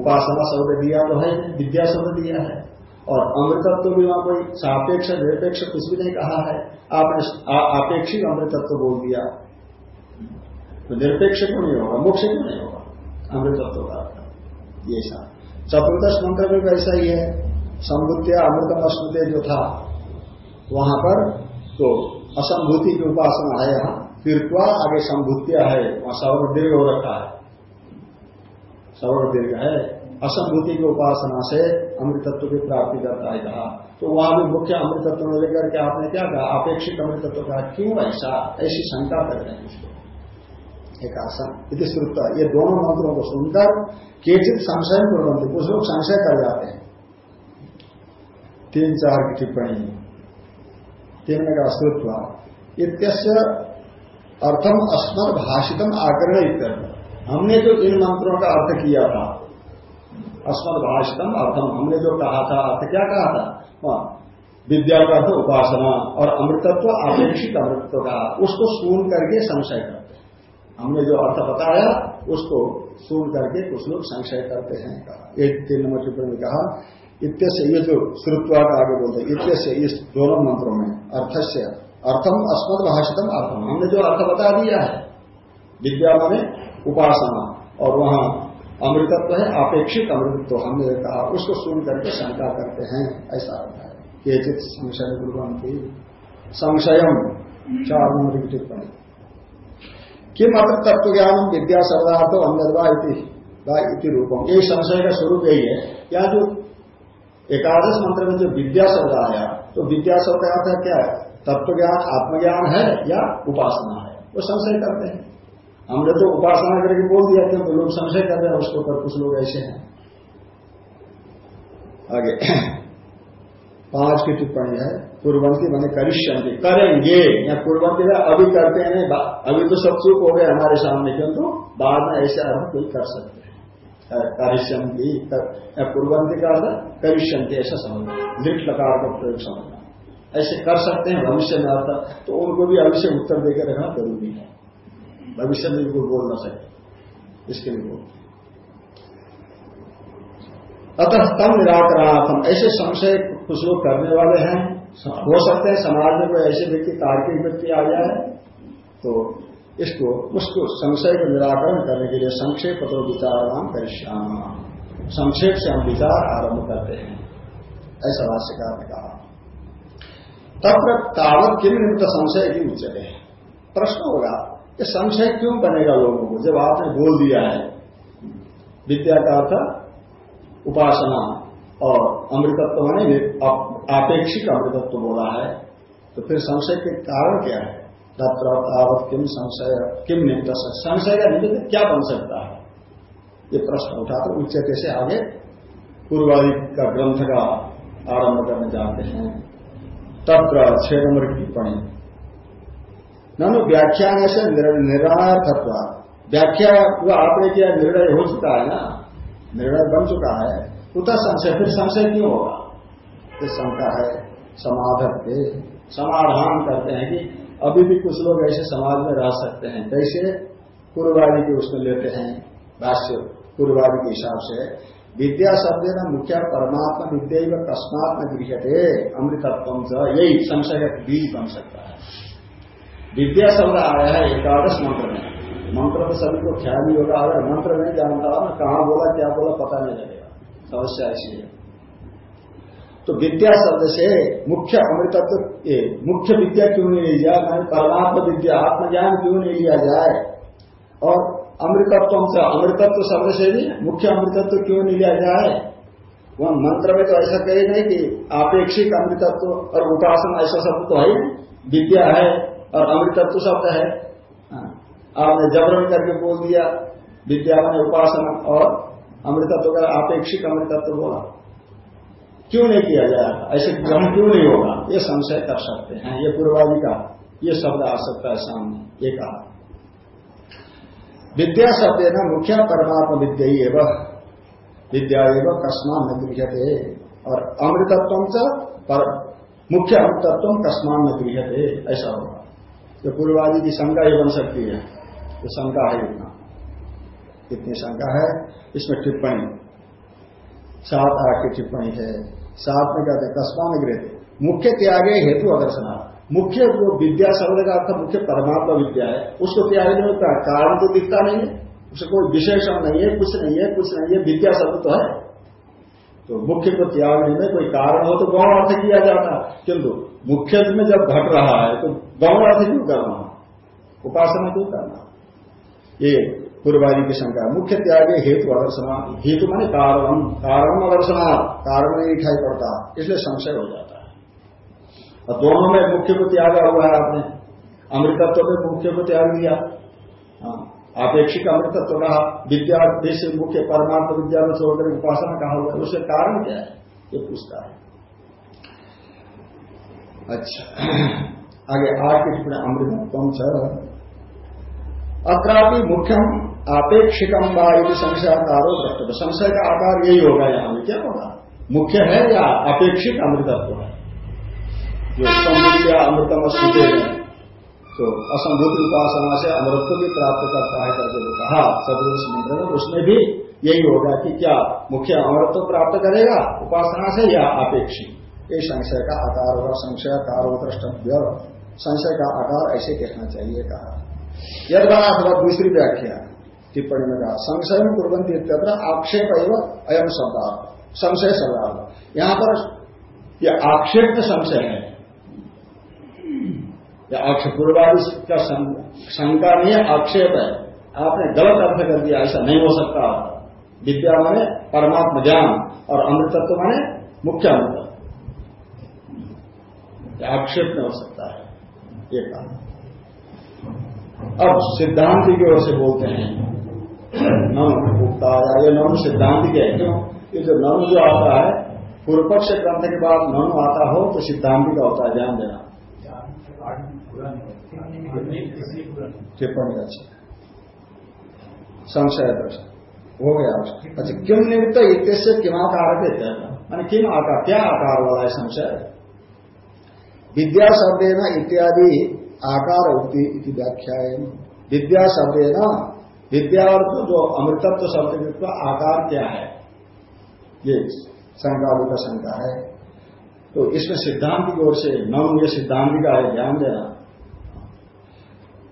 उपासना शब्द दिया तो है, विद्या शब्द दिया है। और अमृतत्व भी वहाँ कोई सापेक्ष, निरपेक्ष कुछ भी नहीं कहा है। आपने आपेक्षिक अमृतत्व बोल दिया। तो निरपेक्ष क्यों नहीं होगा? मोक्ष क्यों नहीं होगा? अमृतत्व का ये चतुर्दश मंत्र में ऐसा ही है। संबुद्धिया अमृतम अस्मृत्य जो था, वहाँ पर तो असंभूति की उपासना है यहाँ। तीर्थवा आगे संभूतिया है। वहाँ सवर्ण दीर्घ हो रखा है। सवर्ण दीर्घ है। असंभूति की उपासना से अमृतत्व की प्राप्ति करता है कहा। तो वहाँ भी मुख्य अमृतत्व में लेकर के आपने क्या कहा? अपेक्षित अमृतत्व कहा, क्यों ऐसा? ऐसी शंका कर रहे हैं इसको। एक आसन। इति श्रुता ये दोनों मंत्रों को सुनकर केचित संशय प्रबंध कुछ लोग संशय कर जाते हैं। तीन चार की टिप्पणी। तीन में का श्रुत्व। इत्यस्य अर्थम अस्मर भाषितम आकरण हमने जो इन मंत्रों का अर्थ किया था। अस्मर भाषितम अर्थम। हमने जो कहा था, अर्थ क्या कहा था? वहाँ विद्या का अर्थ उपासना और अमृतत्व अपेक्षित अमृतत्व का। उसको सुन करके संशय करते हैं। हमने जो अर्थ बताया, उसको सुन करके कुछ लोग संशय करते हैं। एक तीन नंबर टिप्पणी में कहा इत्यस्य ये जो श्रुत्वा का आगे बोलते हैं इत्यस्य इस दोनों मंत्रों में, अर्थस्य, अर्थम अस्मद भाषितम अर्थम। हमने जो अर्थ बता दिया है, विद्या में उपासना, और वहाँ अमृतत्व है, अपेक्षित अमृतत्व, हमने कहा, उसको सुन करके शंका करते हैं, ऐसा होता है। ये चित संशय की संशयम चार नंबर की टिप्पणी। किम अत्र तत्व ज्ञान विद्या शब्दार्थ अंदरवा इति रूपम यही संशय का स्वरूप यही है। या जो एकादश मंत्र में जो विद्या शब्द आया तो विद्या शब्द का क्या है? तत्व ज्ञान आत्मज्ञान है या उपासना है? वो संशय करते हैं। हमने तो उपासना करके बोल दिया, क्योंकि तो लोग संशय कर रहे हैं, उसके ऊपर कुछ लोग ऐसे हैं। आगे। पाँच की टिप्पणी है पूर्वंती मैंने करिष्यंती। करेंगे। या पूर्वंती में अभी करते हैं अभी तो सब चुप हो गए हमारे सामने, किंतु बाद में ऐसे अर्थ कोई कर सकते हैं। करिष्यंती पूर्वंती का अर्थ करिष्यंती, ऐसा समझना। लिट लकार का प्रयोग समझना। ऐसे कर सकते हैं, भविष्य में अर्थ तो उनको भी अभी से उत्तर देकर रखना ज़रूरी है। भविष्य में कोई बोल ना सके इसके लिए बोल अतः तम निराकरणार्थम। ऐसे संशय कुछ लोग करने वाले हैं। हो सकते हैं समाज में कोई ऐसे व्यक्ति तार्किक व्यक्ति आ जाए तो इसको, उसको संशय का निराकरण करने के लिए संक्षेप तो विचार नाम करिश्याम संक्षेप से हम विचार आरंभ करते हैं। ऐसा भाष्यकार ने कहा। तब तावत किम निमित्त संशय की उच्चते प्रश्न होगा कि संशय क्यों बनेगा लोगों को? जब आपने बोल दिया है विद्या का अर्थ उपासना और अमृतत्व ने आपेक्षिक अमृतत्व बोला है तो फिर संशय के कारण क्या है? तत्र तावत किम संशय किम निमित्त संशय? का निमित्त क्या बन सकता है? ये प्रश्न उठा तो उच्चते से आगे पूर्वादि का ग्रंथ का आरंभ करने जाते हैं। तत्र छह नंबर की टिप्पणी ननु व्याख्यान से निर्णयार्थत्व व्याख्या वो आपने किया निर्णय हो चुका है ना? निर्णय बन चुका है। उतना संशय, फिर संशय क्यों होगा? ये शंका है समाधक के। समाधान करते हैं कि अभी भी कुछ लोग ऐसे समाज में रह सकते हैं। कैसे? पूर्वादि के उसमें लेते हैं। भाष्य पूर्वादि के हिसाब से, विद्या शब्द न मुख्य परमात्मा विद्या व कस्मात न गृहते अमृतत्व यही संशय बीज बन सकता है। विद्या शब्द आया है, एकादश मंत्र में। मंत्र तो सभी को ख्याल ही होगा अगर मंत्र नहीं जानता हो कहाँ बोला, क्या बोला, पता नहीं लगेगा। समस्या ऐसी है। तो विद्या शब्द से मुख्य अमृतत्व, ये मुख्य विद्या क्यों नहीं ली जाए मैंने परमात्मा विद्या, आत्मज्ञान क्यों नहीं लिया जाए? और अमृतत्व से, अमृतत्व शब्द से भी मुख्य अमृतत्व क्यों नहीं लिया जाए? वह मंत्र में तो ऐसा कही नहीं कि आपेक्षिक अमृतत्व और उपासना, ऐसा शब्द तो है विद्या है और अमृतत्व शब्द है। हाँ। आपने जबरन करके बोल दिया विद्या में उपासना और अमृतत्व का आपेक्षिक अमृतत्व बोला क्यों नहीं किया जाएगा? ऐसे ग्रहण क्यों नहीं होगा? ये संशय कर सकते हैं ये पूर्वादि का ये शब्द आ सकता है सामने ये कहा। विद्या शब्द है ना मुख्य परमात्मा विद्या ही वह विद्या एवं कस्मान में गृहते और अमृतत्व च पर मुख्य अमृतत्व कस्मान में गृहते ऐसा होगा। जो पूर्वादि की शंका ही बन सकती है। तो शंका है इतना। इतनी शंका है? इसमें टिप्पणी। सात आठ की टिप्पणी है। सात में कहते हैं? में गृहते मुख्य त्यागे हेतु अदर्शना। मुख्य जो विद्या शब्द का अर्थ मुख्य परमात्मा विद्या है। उसको त्यागने में कारण तो दिखता नहीं है। उसे कोई विशेषण नहीं है, कुछ नहीं है, कुछ नहीं है। विद्या शब्द तो है। तो मुख्य को त्यागने में कोई कारण हो तो गौण अर्थ किया जाता किंतु मुख्य में जब घट रहा है तो गौण अर्थ क्यों करना उपासना क्यों करना ये पूर्वादि की शंका मुख्य त्याग हेतु अदर्शना हेतु माने कारण। कारण अदर्शना कारण नहीं दिखाई पड़ता। इसलिए संशय हो जाता है। और दोनों में मुख्य को त्यागा हुआ है आपने। अमृतत्व में मुख्य को त्याग दिया। हाँ। आपेक्षिक अमृतत्व कहा विद्या, देश मुख्य परमार्थ विद्या में छोड़कर उपासना कहा हुआ उसके कारण क्या है? ये पूछता है। अच्छा। आगे आठ के टिप्पणी अमृतत्व छ। अत्रापि मुख्यम आपेक्षिकम व यदि संशयाकारो द्रष्टव्य। संशय का आकार यही होगा यहाँ में। क्या होगा? मुख्य है या अपेक्षित अमृतत्व है? जो समृद्ध अमृतम स्थिति है। तो असंभूत उपासना से अमृत भी प्राप्त करता है करके जो कहा। सदृश मंत्र में उसमें भी यही होगा कि क्या मुख्य अमृत प्राप्त करेगा? उपासना से या अपेक्षित ये संशय का आकार होगा संशय कार द्रष्टव्य। संशय का आकार ऐसे कहना चाहिए कहा। यदा अथवा दूसरी व्याख्या टिप्पणी में कहा, संशय इत्यत्र आक्षेप एवं अयम शब्दार्थ संशय शब्दार्थ यहाँ पर यह आक्षेप संशय है। या आक्षेप पूर्वादि का शंका नहीं है आक्षेप है। आपने गलत अर्थ कर दिया, ऐसा नहीं हो सकता। विद्या माने परमात्मा ज्ञान और अमृतत्व माने मुख्य अमृत। आक्षेप नहीं हो सकता है, ये काम। अब सिद्धांत की ओर से बोलते हैं। नम उगता या ये नम सिद्धांत के क्यों? ये जो नम जो आता है पूर्व पक्ष ग्रंथ के बाद नम आता हो तो सिद्धांति का होता है ध्यान देना। टिप्पणी अच्छी। संशय दर्शन हो गया अच्छा किम निमित्त इत्यस्य किमाकार देते मैंने किम आकार, क्या आकार वाला है संशय? विद्या शब्द इत्यादि आकार होती व्याख्या विद्या शब्द विद्या जो अमृतत्व शब्द का आकार क्या है? ये शंका का शंका है। तो इसमें सिद्धांत की ओर से नम ये सिद्धांत का है ध्यान देना।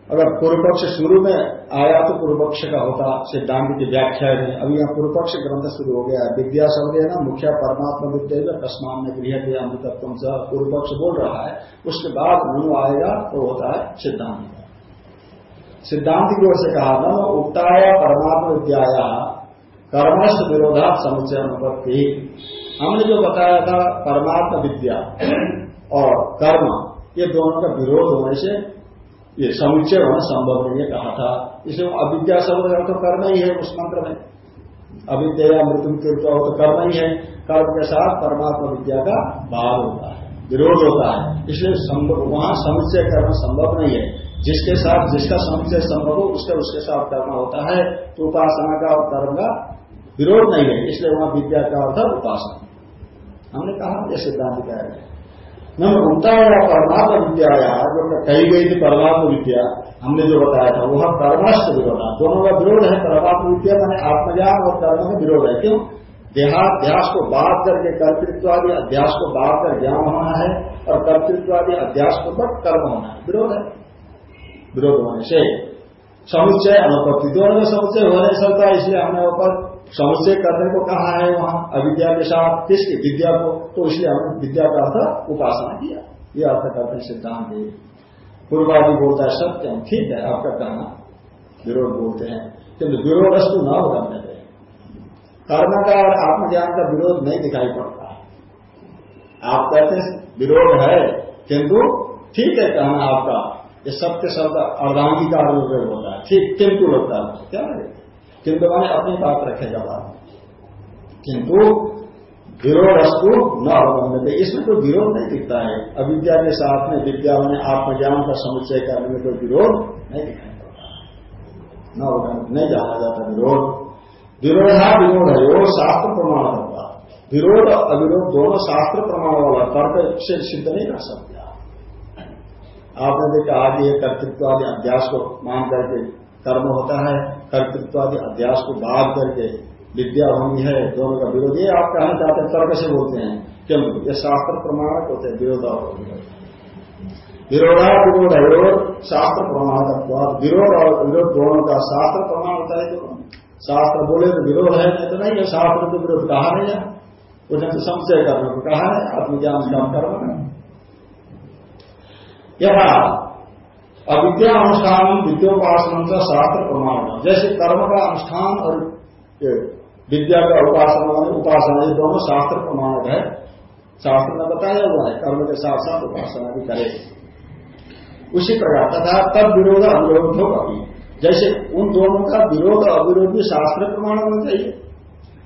अगर पूर्व पक्ष शुरू में आया तो पूर्व पक्ष का होता, सिद्धांत की व्याख्या में अभी यहाँ पूर्व पक्ष ग्रंथ शुरू हो गया विद्या शब्द है ना, मुख्य परमात्मा विद्या कस्मान में गृह दिया अमृतत्व से पूर्व पक्ष बोल रहा है, उसके बाद मनु आएगा तो होता है सिद्धांत। का सिद्धांत की ओर से कहा न उक्ताया परमात्मा विद्याया, कर्मस्थ विरोधा समुचय अनुपत्ति हमने जो बताया था, परमात्मा विद्या और कर्म, ये दोनों का विरोध होने से ये समुच्चय होना संभव नहीं है, कहा था। इसमें अविद्या शब्द तो कर्म ही है उस मंत्र में। अविद्या मृत्यु तो कर्म ही है। कर्म के साथ परमात्मा विद्या का भाव होता है, विरोध होता है। इसलिए वहाँ समुच्चय करना संभव नहीं है। जिसके साथ जिसका समुच्चय संभव हो, उसका, उसके साथ करना होता है। तो उपासना का और कर्म का विरोध नहीं है। इसलिए वहाँ विद्या का अर्थ उपासना। हमने कहा यह सिद्धांत कह रहे हैं। न उल्टा या परमात्म विद्या जो कही गई थी परमात्म विद्या हमने जो बताया था, वह कर्मस्थ विरोध दोनों का विरोध है परमात्म विद्या मैंने आत्मज्ञान और कर्म का विरोध है। क्यों? देहाध्यास को बात करके कर्तृत्वादि अध्यास को बात कर ज्ञान होना है, और कर्तृत्वादि अध्यास को बट कर्म होना है। विरोध है। विरोध होने से समुच्चय अनुपत्ति दोनों में समुच्चय हो नहीं सकता इसलिए हमने ऊपर समुच्चय करने को कहा है वहाँ अविद्या के साथ किसकी विद्या को तो इसलिए हमने विद्या का अर्थ उपासना किया। ये अर्थ करते हैं सिद्धांत पूर्वादि बोलता है सत्य ठीक है आपका कहना विरोध बोलते हैं। किंतु विरोध वस्तु न करने दें कर्म का और आत्मज्ञान का विरोध नहीं दिखाई पड़ता। आप कहते हैं, विरोध है, किंतु ठीक है कहना आपका। ये सत्य शब्द अर्धांगीकार होता है। ठीक, किंतु लगता है। क्या है? किंतु मैंने अपनी बात रखे बात किंतु विरोध वस्तु न अवगम्य इसमें कोई विरोध नहीं दिखता है। अविद्या के साथ में विद्या में आत्मज्ञान का समुच्चय करने में कोई विरोध नहीं दिखाई पड़ता। न अवगम्य, नहीं जाना जाता विरोध। विरोधा विरोध है, वो शास्त्र प्रमाण होगा विरोध और अविरोध दोनों शास्त्र प्रमाण वाला तर्क से सिद्ध नहीं कर सकता। आपने देखा ये कर्तृत्व आदि अध्यास को मान करके कर्म होता है। कर्तृत्व आदि अध्यास को बाध करके विद्या होनी है, दोनों का विरोध, ये आप कहना चाहते हैं? तर्क से बोलते हैं। क्यों? ये शास्त्र प्रमाणक होते हैं विरोध विरोधा विरोध विरोध शास्त्र प्रमाणक विरोध और विरोध दोनों का शास्त्र प्रमाण होता है तो शास्त्र बोले तो विरोध है, नहीं तो नहीं है, शास्त्र तो विरोध कहा नहीं है। उन्हें तो संशय करने को कहा है, आत्मज्ञान कर्म है। यथा अविद्या अनुष्ठान विद्योपासन का शास्त्र प्रमाण जैसे कर्म का अनुष्ठान और विद्या का उपासना उपासना, ये दोनों शास्त्र प्रमाणक है। शास्त्र में बताया हुआ है, कर्म के साथ साथ उपासना भी करे। उसी प्रकार, तथा तब विरोध अनुरोध हो कभी। जैसे उन दोनों का विरोध अविरोध भी शास्त्र प्रमाण होना चाहिए।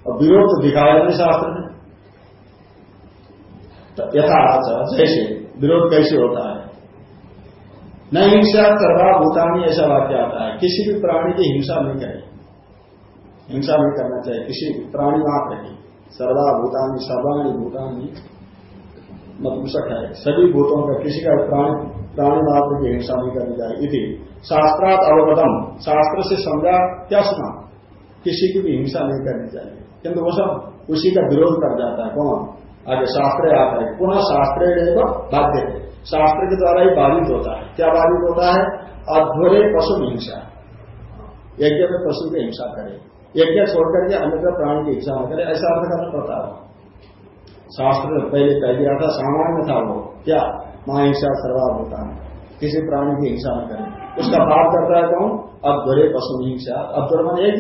और विरोध तो दिखाया नहीं शास्त्र में। तो यथार्थ, जैसे विरोध कैसे होता न हिंसा करवा भूतानी ऐसा वाक्य आता है। किसी भी प्राणी की हिंसा नहीं करे। हिंसा नहीं करना चाहिए। किसी भी प्राणी मात्र की सर्वा भूतानी, सर्वाणी भूतानी नपुंसक है। सभी भूतों का किसी का प्राणी प्राणी मात्र की हिंसा नहीं करनी चाहिए। शास्त्रात अवगतम। शास्त्र से समझा क्या सुना किसी की भी हिंसा नहीं करनी चाहिए। किंतु वो सब उसी का विरोध कर जाता है। कौन? आगे शास्त्र आता है पुनः शास्त्र बाध्य है शास्त्र के द्वारा ही बाधित होता है। क्या बाधित होता है? अध्वरे पशु हिंसा। यज्ञ में पशु की हिंसा करे। यज्ञ छोड़कर के अन्य प्राणी की हिंसा न करे, ऐसा अर्थ करना पड़ता है। शास्त्र पहले कह दिया था, सामान्य था वो। क्या? माँ हिंसा सर्वाभ होता है किसी प्राणी की हिंसा न करें। उसका पाप करता है कौन? बड़े पशु हिंसा। अब मन एक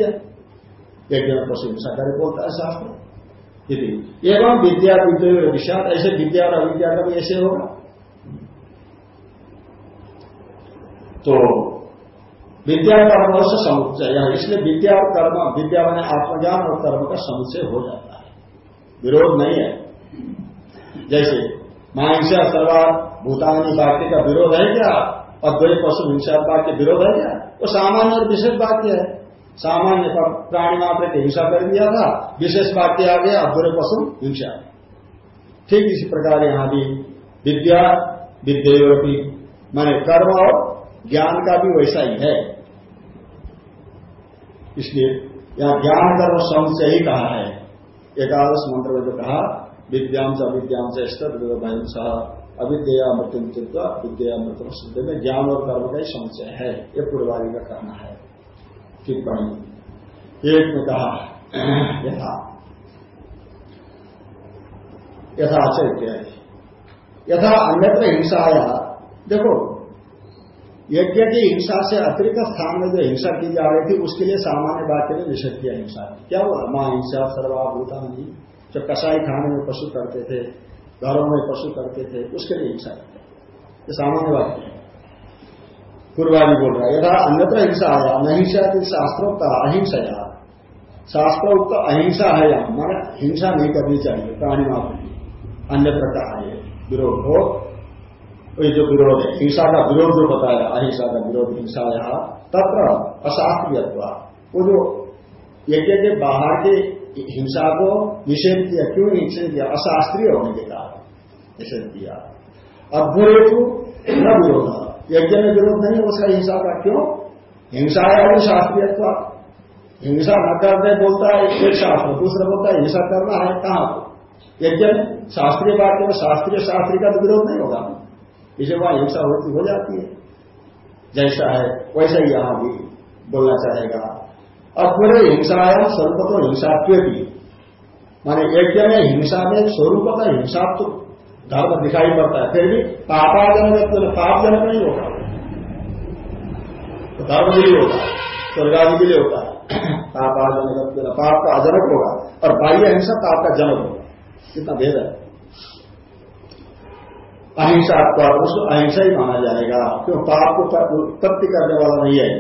यज्ञ में पशु हिंसा करे, बोलता है शास्त्र। एवं विद्या विद्या विषाद, ऐसे विद्या और अविद्या का भी ऐसे होगा। तो विद्या कर्म से समुच्चय इसलिए विद्या और कर्म विद्या मैंने आत्मज्ञान और कर्म का समुच्चय हो जाता है। विरोध नहीं है। जैसे माहिंसा सर्वा भूतानी वाक्य का विरोध है क्या? अद्वैत पशु हिंसा वाक्य विरोध है क्या? वो सामान्य और विशेष वाक्य है। सामान्य प्राणी मात्र की हिंसा कर दिया था, विशेष वाक्य आ गया अद्वैत पशु हिंसा। ठीक इसी प्रकार यहाँ भी विद्या विद्योपी माने कर्म और ज्ञान का भी वैसा ही है। इसलिए यहाँ ज्ञान कर्म शब्द से ही कहा है? एकादश मंत्र में जो कहा विद्याम से अविद्याम विद्यांश अविद्यांश सह अविद्या मृत्यु चित्व विद्या मृत्यु सिद्ध में ज्ञान और कर्म का ही संशय है। यह पूर्वादि का कहना है। टिप्पणी। एक में कहा, यथा। यथाचर्य यथा अन्यत्र हिंसाया। देखो यज्ञ की हिंसा से अतिरिक्त स्थान में जो हिंसा की जा रही थी, उसके लिए सामान्य वाक्य ने निषेध किया हिंसा क्या हुआ? माँ हिंसा सर्वाभूता नहीं जो कसाई खाने में पशु करते थे, घरों में पशु करते थे, उसके लिए हिंसा ये सामान्य बात है। पूर्वादि बोल रहा है, यथा अन्यत्र हिंसा आया अहिंसा की शास्त्रोक्त अहिंसा शास्त्रोक्त अहिंसा है यहाँ माना हिंसा नहीं करनी चाहिए, प्राणी मात्र अन्यत्र का विरोध हो ये जो विरोध है हिंसा का विरोध जो बताया, अहिंसा का विरोध, हिंसा यहाँ, तत्र अशास्त्रीय वो जो यज्ञ के बाहर के हिंसा को निषेध किया, क्यों निषेध किया? अशास्त्रीय होने के कारण निषेध किया। अभ्युरेतु न विरोध। यज्ञ में विरोध नहीं, उसका हिंसा का क्यों? हिंसा है अभी शास्त्रीय हिंसा न करने बोलता है, एक शास्त्र, दूसरा बोलता है, हिंसा करना है, कहाँ? यज्ञ शास्त्रीय बात में शास्त्रीय शास्त्री का तो विरोध नहीं होगा। इसे वहाँ हिंसा होती हो जाती है। जैसा है, वैसा ही यहाँ भी बोलना चाहेगा। अपूरे हिंसाया स्वरूप तो हिंसात्व भी माने यज्ञ में हिंसा में स्वरूप का हिंसा तो धर्म दिखाई पड़ता है, फिर भी पापाजनक तो पापजनक नहीं होगा तो धर्म के लिए होता है स्वर्गादि के लिए होता है। पापाजनक पाप का अजनक होगा। और बाह्य हिंसा पाप का जनक होगा। कितना भेद है। अहिंसा उसको अहिंसा ही माना जाएगा। क्यों? पाप को उत्पत्ति करने वाला नहीं है।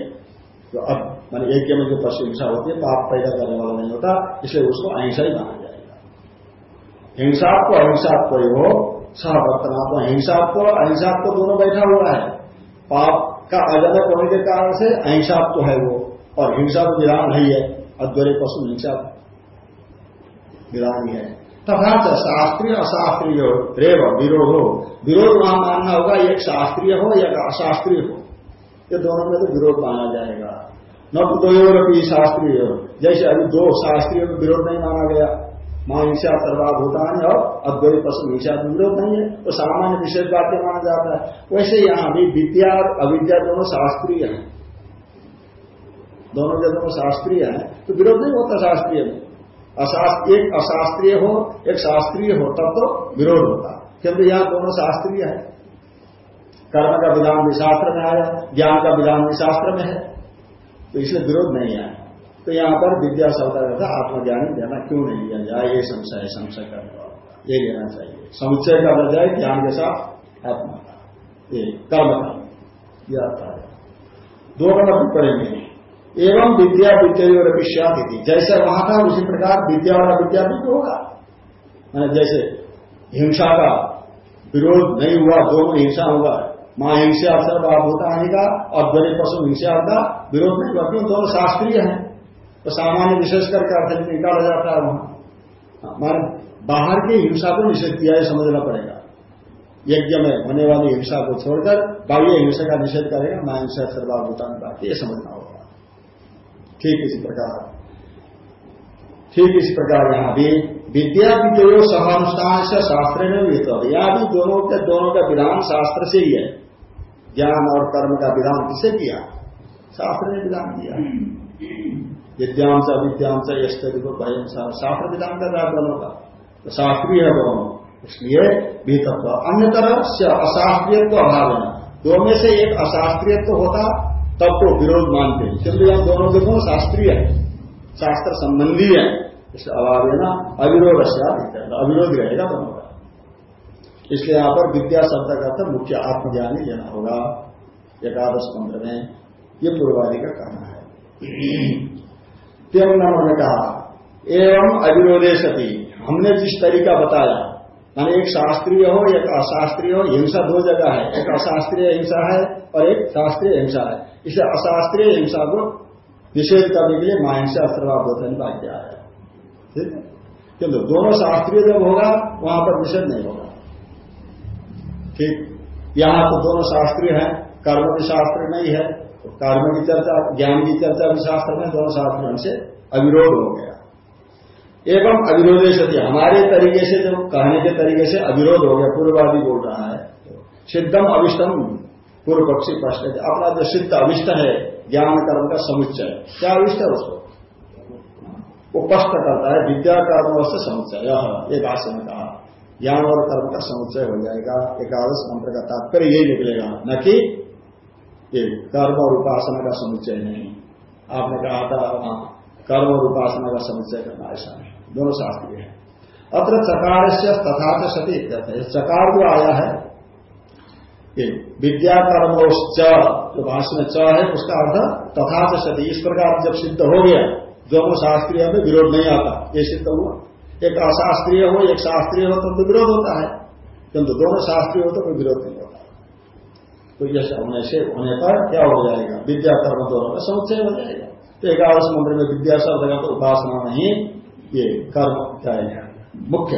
तो अब मान यज्ञ में जो पशु हिंसा होती है, पाप पैदा करने वाला नहीं होता, इसलिए उसको अहिंसा ही माना जाएगा। हिंसा को हिंसात्व अहिंसात्व हो सहवर्तनात्म हिंसात्व अहिंसात्व दोनों बैठा हुआ है। पाप का अजनक होने के कारण से अहिंसात्व है वो, और हिंसा तो विधान नहीं है अद्वैय पशु हिंसा विधान है। तथा शास्त्रीय अशास्त्रीय रेव, विरोध। हो विरोध वहाँ मानना होगा, एक शास्त्रीय हो या अशास्त्रीय हो। ये दोनों में तो विरोध माना जाएगा। न भी शास्त्रीय जैसे अभी दो शास्त्रीय में विरोध नहीं माना गया। माँ हिंसा सर्वाभूतान और अद्वैत पशु में विरोध नहीं है। वो सामान्य विशेष वाक्य माना जाता है। वैसे यहाँ भी विद्या और अविद्या दोनों शास्त्रीय हैं। दोनों के दोनों शास्त्रीय हैं तो विरोध नहीं होता शास्त्रीय में। एक अशास्त्रीय हो, एक शास्त्रीय हो, तब तो विरोध होता। क्योंकि यहाँ दोनों शास्त्रीय है। कर्म का विधान भी शास्त्र में आया, ज्ञान का विधान भी शास्त्र में है। तो इसलिए विरोध नहीं आया। तो यहाँ पर विद्या शब्द रहता आत्मज्ञान देना क्यों नहीं लिया जाए? ये संशय है, संशय करने ये लेना चाहिए। समुच्चय का बजाय ज्ञान के साथ आत्मा का ये कर्म का, यह दो नंबर पढ़ेंगे एवं विद्या विद्या और विद्या जैसे वहाँ था, उसी प्रकार विद्या और अविद्या भी होगा। मैंने जैसे हिंसा का विरोध नहीं हुआ दोनों हिंसा हुआ माँ हिंसा होता आने का और बड़े पशु हिंसा का विरोध नहीं हुआ। क्यों? दोनों शास्त्रीय हैं। तो सामान्य विशेष करके अर्थ निकाला जाता है वहाँ। माने बाहर की हिंसा को निषेध किया है, समझना पड़ेगा। यज्ञ में होने वाली हिंसा को छोड़कर बाह्य हिंसा का निषेध करेगा, माँ हिंसा सर्वाभूतान बाकी ये समझना होगा। ठीक इसी प्रकार। ठीक इसी प्रकार यहाँ भी, विद्या विद्यो समानुष्ठान से शास्त्र में भी तो यहाँ भी दोनों के, दोनों का विधान शास्त्र से ही है। ज्ञान और कर्म का विधान किसे किया? शास्त्र ने विधान किया। विद्यांश यस्तरी को भयम शास्त्र विधान कर रहा दोनों का। तो शास्त्रीय है दोनों। इसलिए भीतत्व अन्य तरह से अशास्त्रीय अभाव है दो में से एक अशास्त्रीय तो होता तब तो विरोध मानते हैं। क्योंकि हम दोनों के दोनों शास्त्रीय है। शास्त्र संबंधी है। इस अभाव है ना, अविरोध अविरोध रहेगा दोनों का इसलिए यहाँ पर विद्या शब्द का अर्थ मुख्य आत्मज्ञानी लेना होगा। एकादश मंत्र में ये पूर्वादि का कहना है। तीन नंबर ने कहा, एवं अविरोधे सती। हमने जिस तरीका बताया माने एक शास्त्रीय हो, एक अशास्त्रीय हो, हिंसा दो जगह है। एक अशास्त्रीय हिंसा है और एक शास्त्रीय हिंसा है। इसे अशास्त्रीय हिंसा को निषेध करने के लिए माहिंसा अस्त्रवाबोधन वाक्य आया ठीक है? किंतु दोनों शास्त्रीय जब होगा, वहाँ पर निषेध नहीं होगा। ठीक? यहाँ तो दोनों शास्त्रीय हैं, कर्म भी शास्त्र नहीं है तो कर्म की चर्चा, ज्ञान की चर्चा भी शास्त्र में दोनों शास्त्र से अविरोध हो गया। एवं अविरोधे से हमारे तरीके से जो कहने के तरीके से अविरोध हो गया, पूर्वादि बोल रहा है। सिद्धम अविष्टम पूर्व पक्षी प्रश्न अपना जो सिद्ध अविष्ट है, ज्ञान कर्म का समुच्चय। क्या अविष्ट है उसको? वो स्पष्ट करता है, विद्या कर्म से समुच्चय। ये भाष्य में कहा। ज्ञान और कर्म का समुच्चय हो जाएगा। एकादश मंत्र का तात्पर्य यही निकलेगा। न कि कर्म और उपासना का समुच्चय नहीं। आपने कहा था हाँ कर्म और उपासना का समुच्चय करना ऐसा नहीं। दोनों शास्त्रीय है। अत्र चकार से तथा सती चकार जो आया है विद्या कर्मोश्च जो भाष्य में च है, उसका अर्थ तथा सती। इस प्रकार जब सिद्ध हो गया दोनों शास्त्रीय में विरोध नहीं आता, ये सिद्ध हुआ। एक अशास्त्रीय हो, एक शास्त्रीय हो तो विरोध होता है। किंतु दोनों शास्त्रीय हो तो कोई विरोध नहीं होता। तो यह होने से, होने पर क्या हो जाएगा? विद्या कर्म दोनों का समुच्चय हो जाएगा। तो एकादश मंत्र में विद्या शब्द का तो उपासना नहीं, ये कर्म क्या मुख्य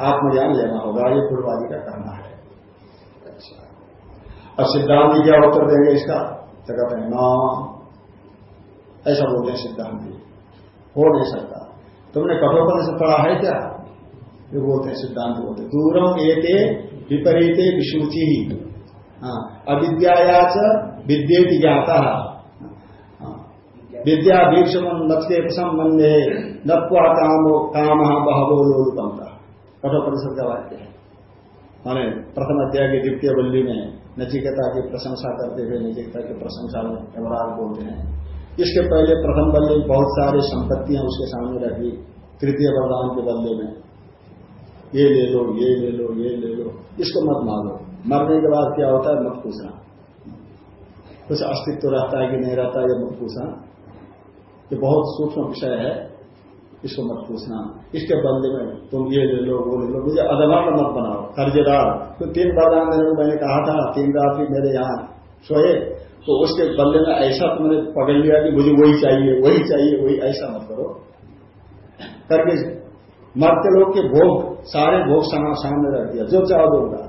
आत्मज्ञान लेना होगा, ये पूर्वादि का कहना है। और सिद्धांति क्या उत्तर देंगे इसका? तो कहते हैं, ना। ऐसा बोलते हैं सिद्धांति हो नहीं सकता। तुमने कठोरपन से पढ़ा है क्या? ये बोलते हैं सिद्धांत, बोलते दूरम एते विपरीत ही। हाँ अविद्याया विद्येति ज्ञाता हाँ। विद्या भीक्षम नक्षे संबंधे नत्वा काम काम बनता कठोर परिषद का वाक्य है। माने प्रथम अध्याय के द्वितीय बल्ली में नचिकेता की प्रशंसा करते हुए नचिकेता की प्रशंसा में बोलते हैं। इसके पहले प्रथम बल्ले बहुत सारी संपत्तियाँ उसके सामने रखी, तृतीय वरदान के बदले में। ये ले लो, ये ले लो, ये ले लो। इसको मत मानो मरने के बाद क्या होता है? मत पूछना। कुछ अस्तित्व रहता है कि नहीं रहता है ये मत पूछना। ये बहुत सूक्ष्म विषय है। इसको मत पूछना। इसके बदले में तुम ये ले लो, वो ले लो, मुझे अधमर्म मत बनाओ, कर्जेदार। तो तीन वरदान देने को, मैंने कहा था, तीन रात्रि मेरे यहाँ सोए। तो उसके बदले में ऐसा तुमने पकड़ लिया कि मुझे वही चाहिए वही चाहिए, वही ऐसा मत करो। करके मरते लोग के भोग, सारे भोग सामने रख दिया, जो चाहो दूँगा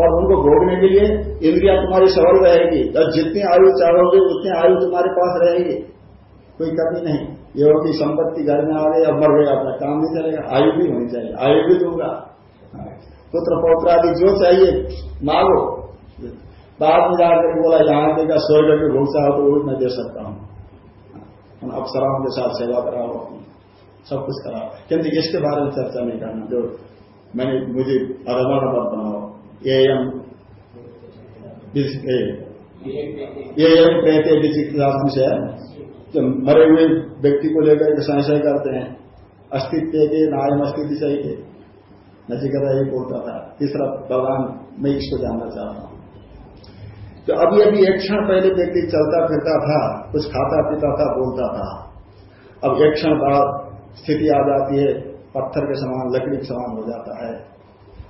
और उनको भोगने के लिए इंद्रिया तुम्हारी सरल रहेगी। जितनी आयु चाहोगे, उतनी आयु तुम्हारे पास रहेगी। कोई कमी नहीं। ये होगी संपत्ति घर में आ गई अब मर गए, अपना काम नहीं चलेगा, आयु भी होनी चाहिए, आयु भी दूँगा। पुत्र पौत्र आदि जो चाहिए, मांगो। बाद में जाकर बोला, यहाँ देगा स्वर्ग के भोग चाहो तो वो मैं दे सकता हूँ। अप्सराओं के साथ सेवा कराओ, सब कुछ कराओ। किंतु इसके बारे में चर्चा नहीं करना, जो मैंने, मुझे अधमण मत बनाओ। ये एम कहते विचिकित्सा जो मरे हुए व्यक्ति को लेकर के संशय करते हैं, अस्तित्व के, नायम अस्तित्व चाहिए नचिकता ये बोलता था, तीसरा भगवान, मैं इसको जानना चाहता हूँ। तो अभी अभी एक क्षण पहले व्यक्ति चलता फिरता था, कुछ खाता पीता था, बोलता था। अब एक क्षण बाद स्थिति आ जाती है, पत्थर के समान, लकड़ी के समान हो जाता है।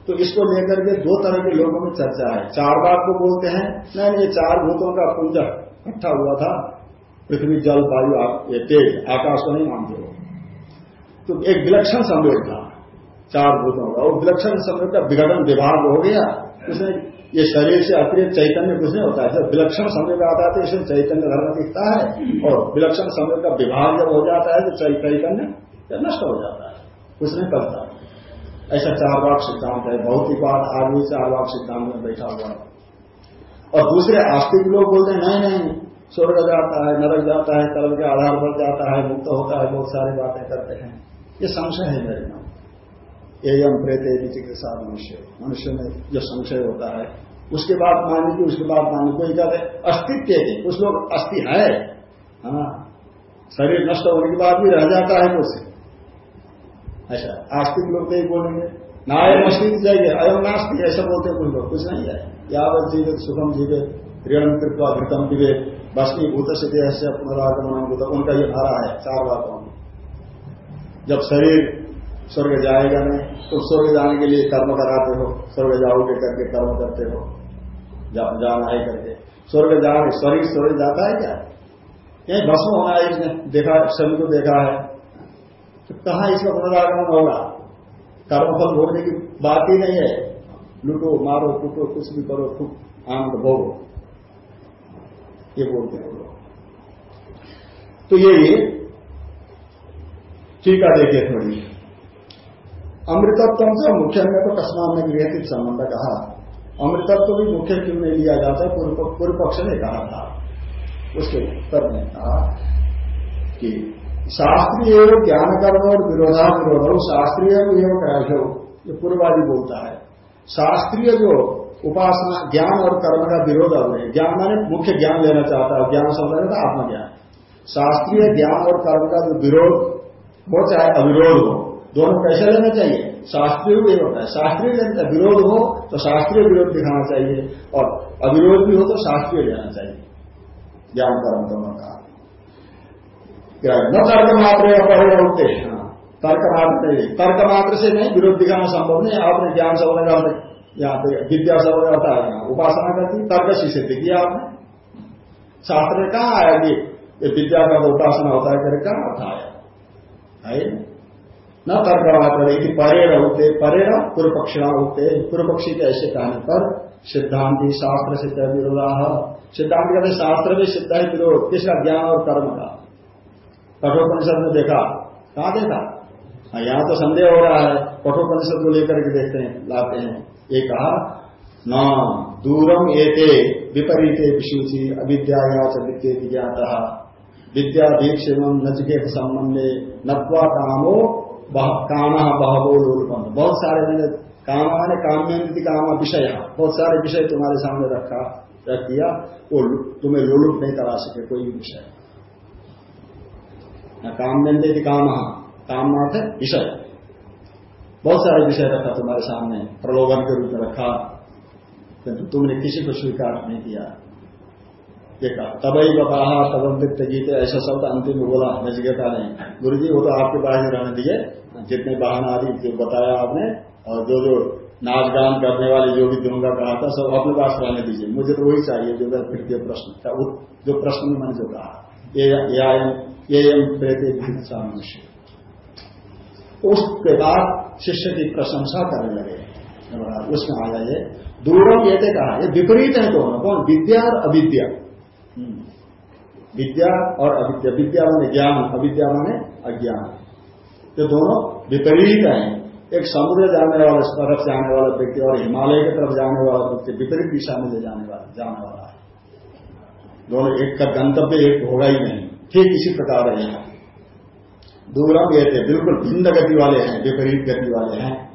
तो इसको लेकर के दो तरह के लोगों में चर्चा है। चार बात को बोलते हैं नहीं, ये चार भूतों का पुंज इकट्ठा हुआ था। पृथ्वी, जल, वायु तेज, आकाश को नहीं मानते हो तो एक विलक्षण संयोग था, चार भूतों का। और विलक्षण संयोग का विघटन, विभाग हो गया। उसने ये शरीर से अतिरिक्त चैतन्य कुछ नहीं होता है। जब विलक्षण समय का आता है तो इसमें चैतन्य धर्म दिखता है। और विलक्षण समय का विभाग जब हो जाता है तो चैतन्य नष्ट हो जाता है। कुछ नहीं करता। ऐसा चार वाक सिद्धांत है, भौतिकवाद, आदमी चार वाक सिद्धांत में बैठा हुआ और दूसरे आस्तिक लोग बोलते हैं, नहीं नहीं स्वर्ग जाता है, नरक जाता है, कर्म के आधार पर जाता है, मुक्त होता है, बहुत सारी बातें करते हैं। ये संशय है मेरे नाम। एयम प्रेत चिकित्सा मनुष्य। मनुष्य में जो संशय होता है, उसके बाद मानने की उसके बाद मानने कोई कहते अस्तित्व के कुछ लोग अस्थि है। हाँ। शरीर नष्ट होने के बाद भी रह जाता है कुछ ऐसा आस्तिक लोग तो बोलेंगे। नायम अस्तित्व चाहिए अयम नास्तिक ऐसा बोलते हैं कुछ लोग। कुछ नहीं है। यावत जीवित, सुखम जीवित ऋण कृपा घृतम विवेक। बसनी भूत से देह से पुनरागमन भूत उनका ये धारा है चार बातों में जब शरीर स्वर्ग जाएगा नहीं तो स्वर्ग जाने के लिए कर्म कराते हो स्वर्ग जाओगे करके कर्म करते हो जा, जाना है करके। स्वर्ग जाओगे शरीर स्वर्ग जाता है क्या? यही भस्म होना है इसने देखा सभी को देखा है। तो कहा इसका पुनरागमन होगा? कर्मफल भोगने की बात ही नहीं है। लूटो मारो कूटो कुछ भी करो खूब आनंद भोगो। ये बोलते हैं लोग तो ये ठीक है देखिए थोड़ी। अमृतत्व से मुख्य में तो कस्मान ने गृह संबंध कहा। अमृतत्व भी मुख्य क्यों नहीं लिया जाता पूर्व पक्ष ने कहा था। उसके उत्तर में कहा कि शास्त्रीय ज्ञान कर्म और विरोधा विरोध शास्त्रीय एवं कैसे ये पूर्वादि बोलता है। शास्त्रीय जो उपासना, ज्ञान और कर्म का विरोध अब है ज्ञान माने मुख्य ज्ञान लेना चाहता है ज्ञान शब्द है, आत्मज्ञान। शास्त्रीय ज्ञान और कर्म का जो विरोध हो, चाहे अविरोध हो, दोनों कैसे लेना चाहिए? शास्त्रीय भी होता है। शास्त्रीय लेना विरोध हो तो शास्त्रीय विरोध दिखाना चाहिए, और अविरोध भी हो तो शास्त्रीय लेना चाहिए। ज्ञान, कर्म दोनों का। न तर्क मात्र अपहरण होते तर्क मात्र तर्क मात्र से नहीं, विरोध दिखाना संभव नहीं। आपने ज्ञान शब्द का यहाँ पे विद्या शब्द का है उपासना करती तर्क से सिद्ध किया आपने। शास्त्र ने कहा आया कि विद्या का उपासना होता है करके कहा अर्थ आया है न तर्क मात्र परे होते परे न पूर्व पक्षिणा होते। पूर्व पक्षी के ऐसे कहने पर सिद्धांति शास्त्र सिद्ध विरोधा सिद्धांत कहते शास्त्र में सिद्ध है विरोध। किसका? ज्ञान और कर्म का। कठोपनिषद में देखा। कहा देखा? हाँ यहाँ तो संदेह हो रहा है। कठोपनिषद को लेकर के देखते हैं, लाते हैं। ये कहा न दूरम एते विपरीत विशुचि अविद्या विद्य ज्ञाता। विद्या नचिकेत संबंधे नत्वा कामो काम बहबो लोलपन बहुत सारे मैंने काम ने काम्य काम विषय। बहुत सारे विषय तुम्हारे सामने रखा, रख दिया, वो तुम्हें लोलुप नहीं करा सके कोई विषय। काम मिलते थी काम। काम अर्थ विषय। बहुत सारे विषय रखा तुम्हारे सामने, प्रलोभन के रूप में रखा, किंतु तुमने किसी को स्वीकार नहीं किया। ये कहा तबई बपाहा तबंदित गीत, ऐसा शब्द अंतिम बोला नजगेता नहीं। गुरु जी वो तो आपके पास ही रहने दिए, जितने वाहन आदि जो बताया आपने, और जो जो नाच गान करने वाले जो भी दूँगा कहा था, सब अपने पास रहने दीजिए। मुझे तो वही चाहिए, जो तृतीय प्रश्न। था जो प्रश्न मैंने जो कहा, ये ये प्रेत मनुष्य उसके बाद शिष्य की प्रशंसा करने लगे। उसमें आ जाइए दूरम ये कहा, ये विपरीत है दोनों, कौन? विद्या और अविद्या। हम्म। विद्या और अविद्या, विद्या माने ज्ञान, अविद्या माने अज्ञान। ये दोनों विपरीत हैं। एक समुद्र जाने वाले तरफ़ जाने वाला व्यक्ति और हिमालय की तरफ़ जाने वाला व्यक्ति विपरीत दिशा में जाने वाला जाने वाला है। दोनों एक का गंतव्य एक होगा ही नहीं। ठीक इसी प्रकार है। दूरम ये थे, बिल्कुल भिन्न गति वाले हैं, विपरीत गति वाले हैं।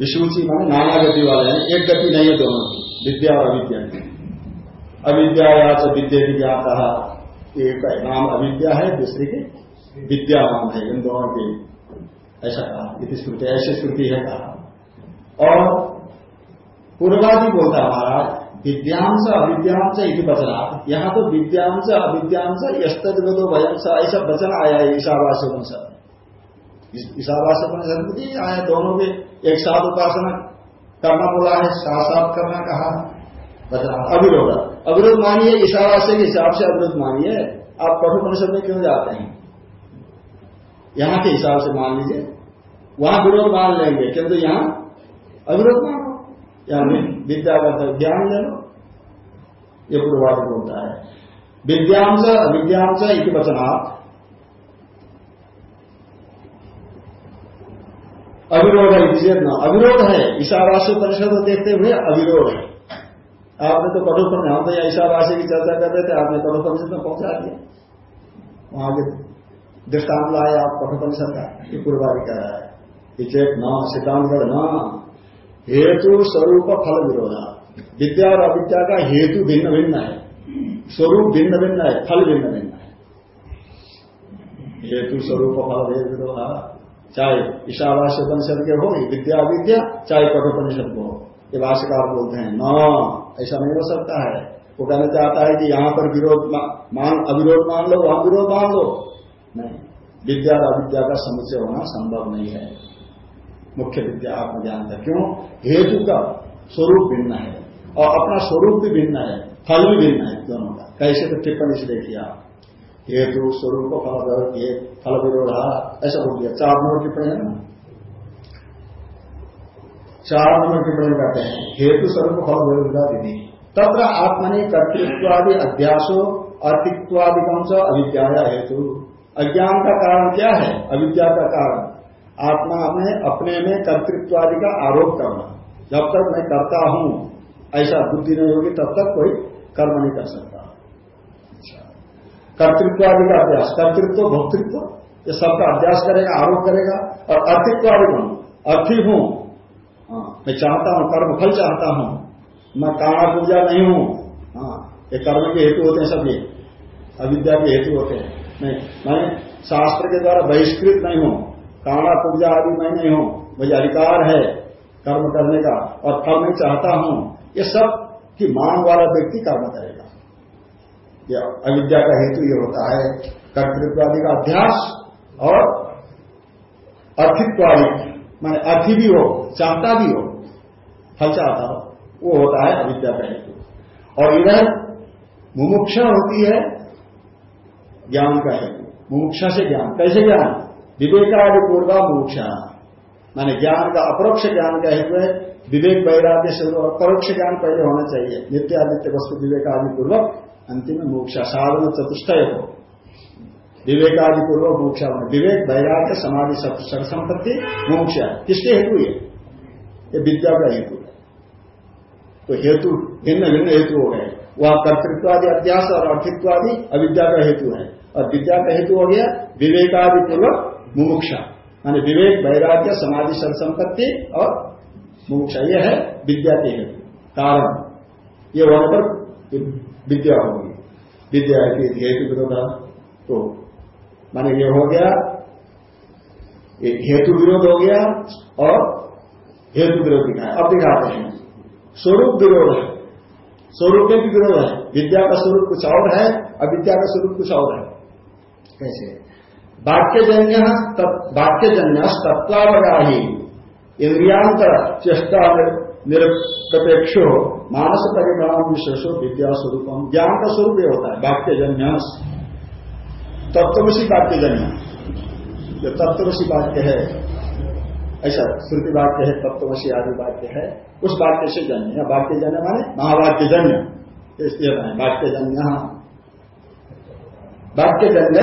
विशुचि माने नाना गति वाले हैं, एक गति नहीं है दोनों की, विद्या और अविद्या की। अविद्या या तो विद्या ज्ञाता एक नाम अविद्या है, दूसरे की विद्या नाम है, इन दोनों की। ऐसा कहा श्रुति, ऐसी श्रुति है कहा। और पूर्वादि बोलता महाराज विद्यांश अविद्यांश इति बचना यहाँ तो विद्यांश अविद्यांश यस्तद वयंश ऐसा वचन आया है ईशावास उपनिषद ईशावास वंश ईशावास्य वंश आया दोनों के एक साथ उपासना करना बोला है, साथ साथ करना कहा बचना अविरोध। अविरोध मानिए, ईशावास्य के हिसाब से अविरोध मानिए, आप कठोर परिषद में क्यों जाते हैं? यहाँ के हिसाब से मान लीजिए, वहाँ विरोध मान लेंगे, किंतु यहाँ अविरोध मानो यहाँ विद्या का ज्ञान ले लो ये पूर्वाद होता है। विद्यांश, अविद्यांश इति वचनात्। अविरोध है अविरोध है ईशावासी परिषद देखते हुए अविरोध है। आपने तो कठोर हम तो यहाँ ईशावासी की चर्चा कर रहे थे, आपने कठोर परिषद में पहुँचा दिया। वहाँ के दृष्टांत लाए आप कठोपनिषद का ये पूर्वादि कह है। चेक न, सिद्धांत न। हेतु स्वरूप फल विरोधा। विद्या और अविद्या का हेतु भिन्न भिन्न है। स्वरूप भिन्न भिन्न है, फल भिन्न भिन्न है। हेतु स्वरूप फल भेद विरोधा। चाहे ईशावास्य परिषद के हो, विद्या अविद्या, चाहे कठोपनिषद को हो। ये भाष्यकार बोलते हैं, न, ऐसा नहीं हो सकता है। वो कहना चाहता है कि यहाँ पर विरोध मान, अविरोध मान लो, वहाँ विरोध मान लो। नहीं, विद्या और अविद्या का समुचय होना संभव नहीं है। मुख्य विद्या आप जानते क्यों? हेतु का स्वरूप भिन्न है। और अपना स्वरूप भी भिन्न है। फल भी भिन्न है दोनों का। कैसे तो टिप्पणी से देखिए आप। हेतु, स्वरूप, फल फल विरोधा ऐसा हो गया। चार नंबर टिप्पणी है ना? चार नंबर टिप्पणी करते हैं। हेतु, स्वरूप, फल विरोधा विधि। तत्र आत्मनि कर्तृत्वादि अध्यासो अर्थित्वादिकम से? अविद्या हेतु। अज्ञान का कारण क्या है? अविद्या का कारण। आत्मा में अपने में कर्तृत्व आदि का आरोप करना। जब तक मैं करता हूँ ऐसा बुद्धि नहीं होगी तब तक कोई कर्म नहीं कर सकता। अच्छा। कर्तृत्व आदि का अभ्यास। कर्तृत्व भोक्तृत्व ये सबका अभ्यास करेगा आरोप करेगा और अर्थित्व आदि हूँ। अर्थी हूँ। हाँ, मैं चाहता हूँ कर्म फल चाहता हूँ। मैं काणा पूजा नहीं हूँ। हाँ ये कर्म के हेतु होते हैं सभी। अविद्या के हेतु होते हैं। मैं मैं शास्त्र के द्वारा बहिष्कृत नहीं हूँ। काणा पूजा आदि मैं नहीं हूँ। मुझे अधिकार है कर्म करने का और फल मैं चाहता हूँ। ये सब की मांग वाला व्यक्ति कर्म करेगा। ये अविद्या का हेतु ये होता है। कर्तृत्व आदि का अभ्यास और अर्थित्व आदि माने अर्थी भी हो, चाहता भी हो, फल चाहता हो, वो होता है अविद्या का हेतु। और इधर मुमुक्षा होती है ज्ञान का हेतु। मुमुक्षा से ज्ञान, कैसे ज्ञान? विवेकादि पूर्वा मुमुक्षा माने ज्ञान का, अपरोक्ष ज्ञान का हेतु है, विवेक वैराग्य से परोक्ष ज्ञान पहले होना चाहिए। नित्यादित्य वस्तु विवेकादि पूर्वक अंतिम मोक्षा, साधन चतुष्टय हो विवेकादि पूर्वक मोक्षा होना। विवेक, वैराग्य, समाधि संपत्ति मोक्षा। किसके हेतु ये? ये विद्या का हेतु है। तो हेतु, भिन्न भिन्न हेतु हो गए। वह कर्तृत्वादि, अध्यास और अर्थित्वादि, अविद्या का हेतु है। और विद्या का हेतु हो गया विवेकादि पूर्वक मुमुक्षा। मानी विवेक, वैराग्य, समाधि संपत्ति और मुमुक्षा। यह है विद्या के हेतु कारण। ये होने पर विद्या होगी विद्या हेतु विरोध। तो माने ये हो गया हेतु विरोध हो गया और हेतु विरोध दिखाया। अब दिखाते हैं। स्वरूप विरोध है। स्वरूप में भी विरोध है। विद्या का स्वरूप कुछ और है, अविद्या का स्वरूप कुछ और है। कैसे? वाक्यजन्य वाक्यजन्य तत्वावगाही इंद्रियांतर चेष्टा निरपेक्षो मानस परिणाम विशेषो विद्या स्वरूपम ज्ञान का स्वरूप ये होता है, वाक्यजन्य। तत्वशी वाक्यजन्य। जो तत्वशी वाक्य है, ऐसा श्रुति वाक्य है तत्वशी आदि वाक्य है, उस वाक्य से जन्य। वाक्यजन्य माने महावाक्यजन्य। इसलिए वाक्यजन्य। वाक्यजन्य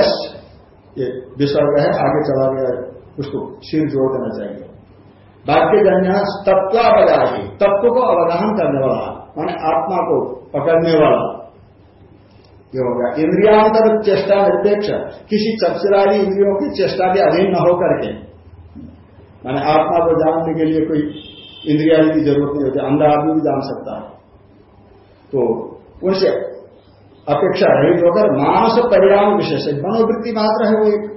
ये विसर्ग है, आगे चला गया उसको सिर जोड़ देना चाहिए। वाक्यजन्य तत्वावगाही तत्व को अवगाहन करने वाला, माने आत्मा को पकड़ने वाला। ये हो गया। इंद्रियांतर चेष्टा निरपेक्ष, किसी चपचिरारी इंद्रियों की चेष्टा के अधीन न होकर के। माने आत्मा को जानने के लिए कोई इंद्रिया की ज़रूरत नहीं होती, अंधा आदमी भी जान सकता है। तो उनसे अपेक्षा रहित होकर मानस परिणाम विशेष है। मनोवृत्ति मात्र है वो एक।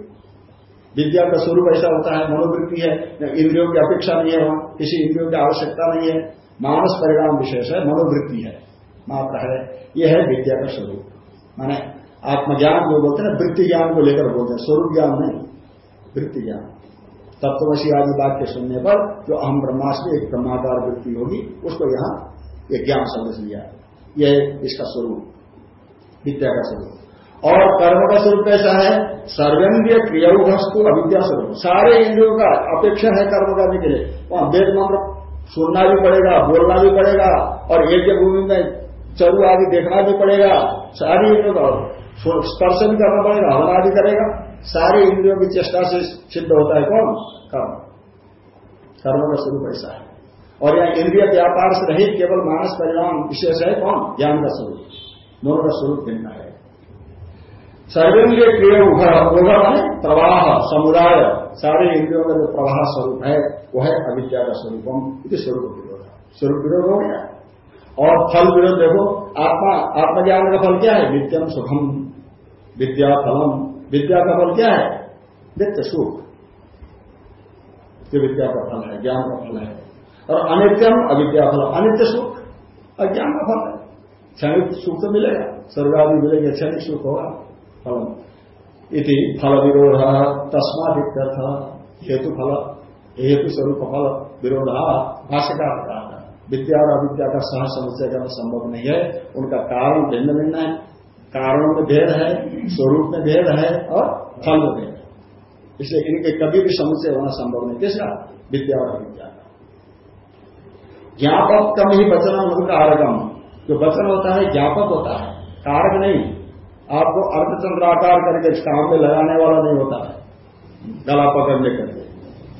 विद्या का स्वरूप ऐसा होता है, मनोवृत्ति है इंद्रियों की अपेक्षा नहीं है वहाँ, किसी इंद्रियों की आवश्यकता नहीं है। मानस परिणाम विशेष है, मनोवृत्ति है, मात्र है। यह है विद्या का स्वरूप। माने आत्मज्ञान जो बोलते हैं वृत्ति ज्ञान को लेकर बोलते हैं, स्वरूप ज्ञान नहीं वृत्ति ज्ञान तत्वशी आदि वाक्य सुनने पर जो अहम ब्रह्मास्म, एक ब्रह्माकार वृत्ति होगी, उसको यहाँ एक ज्ञान समझ लिया। यह इसका स्वरूप। विद्या का स्वरूप और कर्म का स्वरूप कैसा है? सर्वेन्द्रिय क्रिया वस्तु अविद्या स्वरूप सारे इंद्रियों का अपेक्षा है कर्म करने के लिए। वहाँ वेद मंत्र सुनना भी पड़ेगा, बोलना भी पड़ेगा, और एक भूमि में चरु आदि देखना भी पड़ेगा। सारी इंद्रियों का स्पर्श भी करना पड़ेगा, हवन आदि करेगा। सारे इंद्रियों की चेष्टा से सिद्ध होता है कौन? कर्म। कर्म का स्वरूप ऐसा है। और यहाँ इंद्रिय व्यापार से रहित केवल मानस परिणाम विशेष है कौन? ज्ञान का स्वरूप। दोनों का स्वरूप भिन्न है। सर्वेन्द्रिय क्रिय होगा माने प्रवाह, समुदाय, सारे इंद्रियों का जो प्रवाह स्वरूप है वह है अविद्या का स्वरूपम इति स्वरूप विरोध। स्वरूप विरोध हो गया। और फल विरोध देखो, आत्मा, आत्मज्ञान का फल क्या है? नित्यम सुखम, विद्या फलम। विद्या का फल क्या है? नित्य सुख। ये विद्या का फल है, ज्ञान का फल है। और अनित्यम अविद्या फल अनित्य सुख, अज्ञान का फल है। क्षणिक सुख तो मिलेगा स्वर्ग आदि मिलेगा, क्षणिक सुख होगा। फलम इति फल विरोध तस्मात हेतु फल हेतु स्वरूप फल विरोध भाष्य का विद्या और अविद्या का सह समुचय करना संभव नहीं है। उनका कारण भिन्न भिन्न है। कारणों में भेद है, स्वरूप में भेद है और फल में भेद है। इसलिए इनके कभी भी समुचय होना संभव नहीं। किसका? विद्या और अविद्या का। ज्ञापक कम ही वचन मतलब कारकम जो वचन होता है ज्ञापक होता है कारक नहीं। आपको अर्धचंद्राकार करके काम में लगाने वाला नहीं होता है। गला पकड़ने करके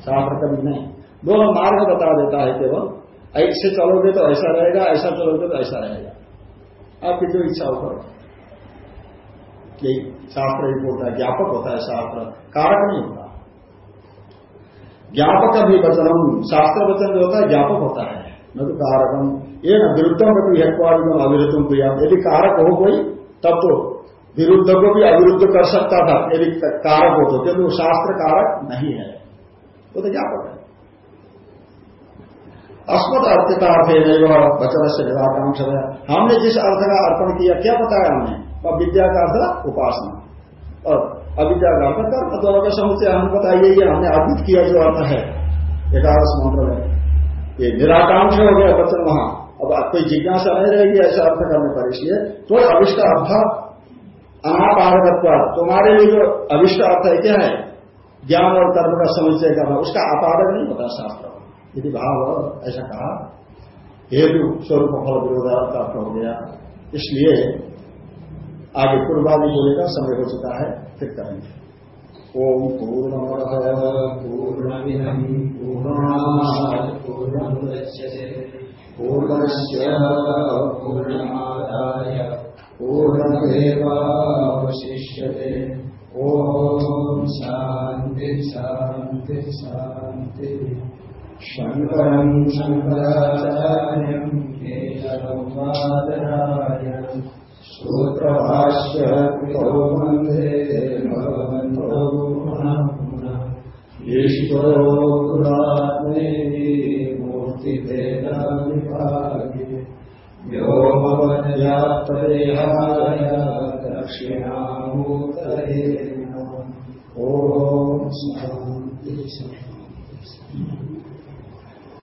शास्त्र कभी नहीं। दोनों मार्ग बता देता है केवल, ऐसे चलोगे तो ऐसा रहेगा, ऐसा चलोगे तो ऐसा रहेगा। आपकी जो इच्छा हो। यही शास्त्र ही बोलता है, ज्ञापक होता है शास्त्र। कारक नहीं होता। ज्ञापक भी वचनम, शास्त्र वचन जो होता है, ज्ञापक होता है। न तो कारकम। ये न विरुद्धम कभी हेत्वादिगम अविरुद्धम क्रिया यदि कारक हो कोई, तब तो विरुद्ध को भी अविरुद्ध कर सकता था। यदि कारक हो तो क्योंकि वो शास्त्र कारक नहीं है। वो तो क्या पता है? अस्मत अर्पिता अर्थ नहीं वचन से निराकांक्ष है हमने जिस अर्थ का अर्पण किया, क्या बताया हमने? और विद्या का अर्थ उपासना। और अविद्या का अर्थ कर्म दोनों का समुचय हम बताइए हमने अर्पित किया जो अर्थ है। एकादश मंत्र में। ये निराकांक्ष हो गया वचन वहाँ। अब कोई जिज्ञासा नहीं रहेगी ऐसा अर्थ करने पर इसलिए तो अविष्ट अर्थ अनापारकत्व तुम्हारे लिए जो अविष्ट अर्थ है, क्या है? ज्ञान और कर्म का समुचय करना, उसका अपारक नहीं होता शास्त्र यदि भाव ऐसा कहा, हेतु स्वरूप फल विरोधार्थ अर्थ हो गया। इसलिए आगे पूर्वादि बोलेगा समय हो चुका है, फिर करेंगे। ओम पूर्ण पूर्ण पूर्णमादाय पूर्णमेवावशिष्यते। ॐ शान्ति शान्ति शान्ति। शङ्करम् शङ्कराचार्यम् केशवमादराय सूत्रभाष्य कृतो वंदे भगवन्तो पुनः पुनः ईश्वरो गुरात्मेति मूर्तिभेदाविभागे व्योमवद्यात्तदेहाय दक्षिणामूर्तये ॐ शान्ति शान्ति।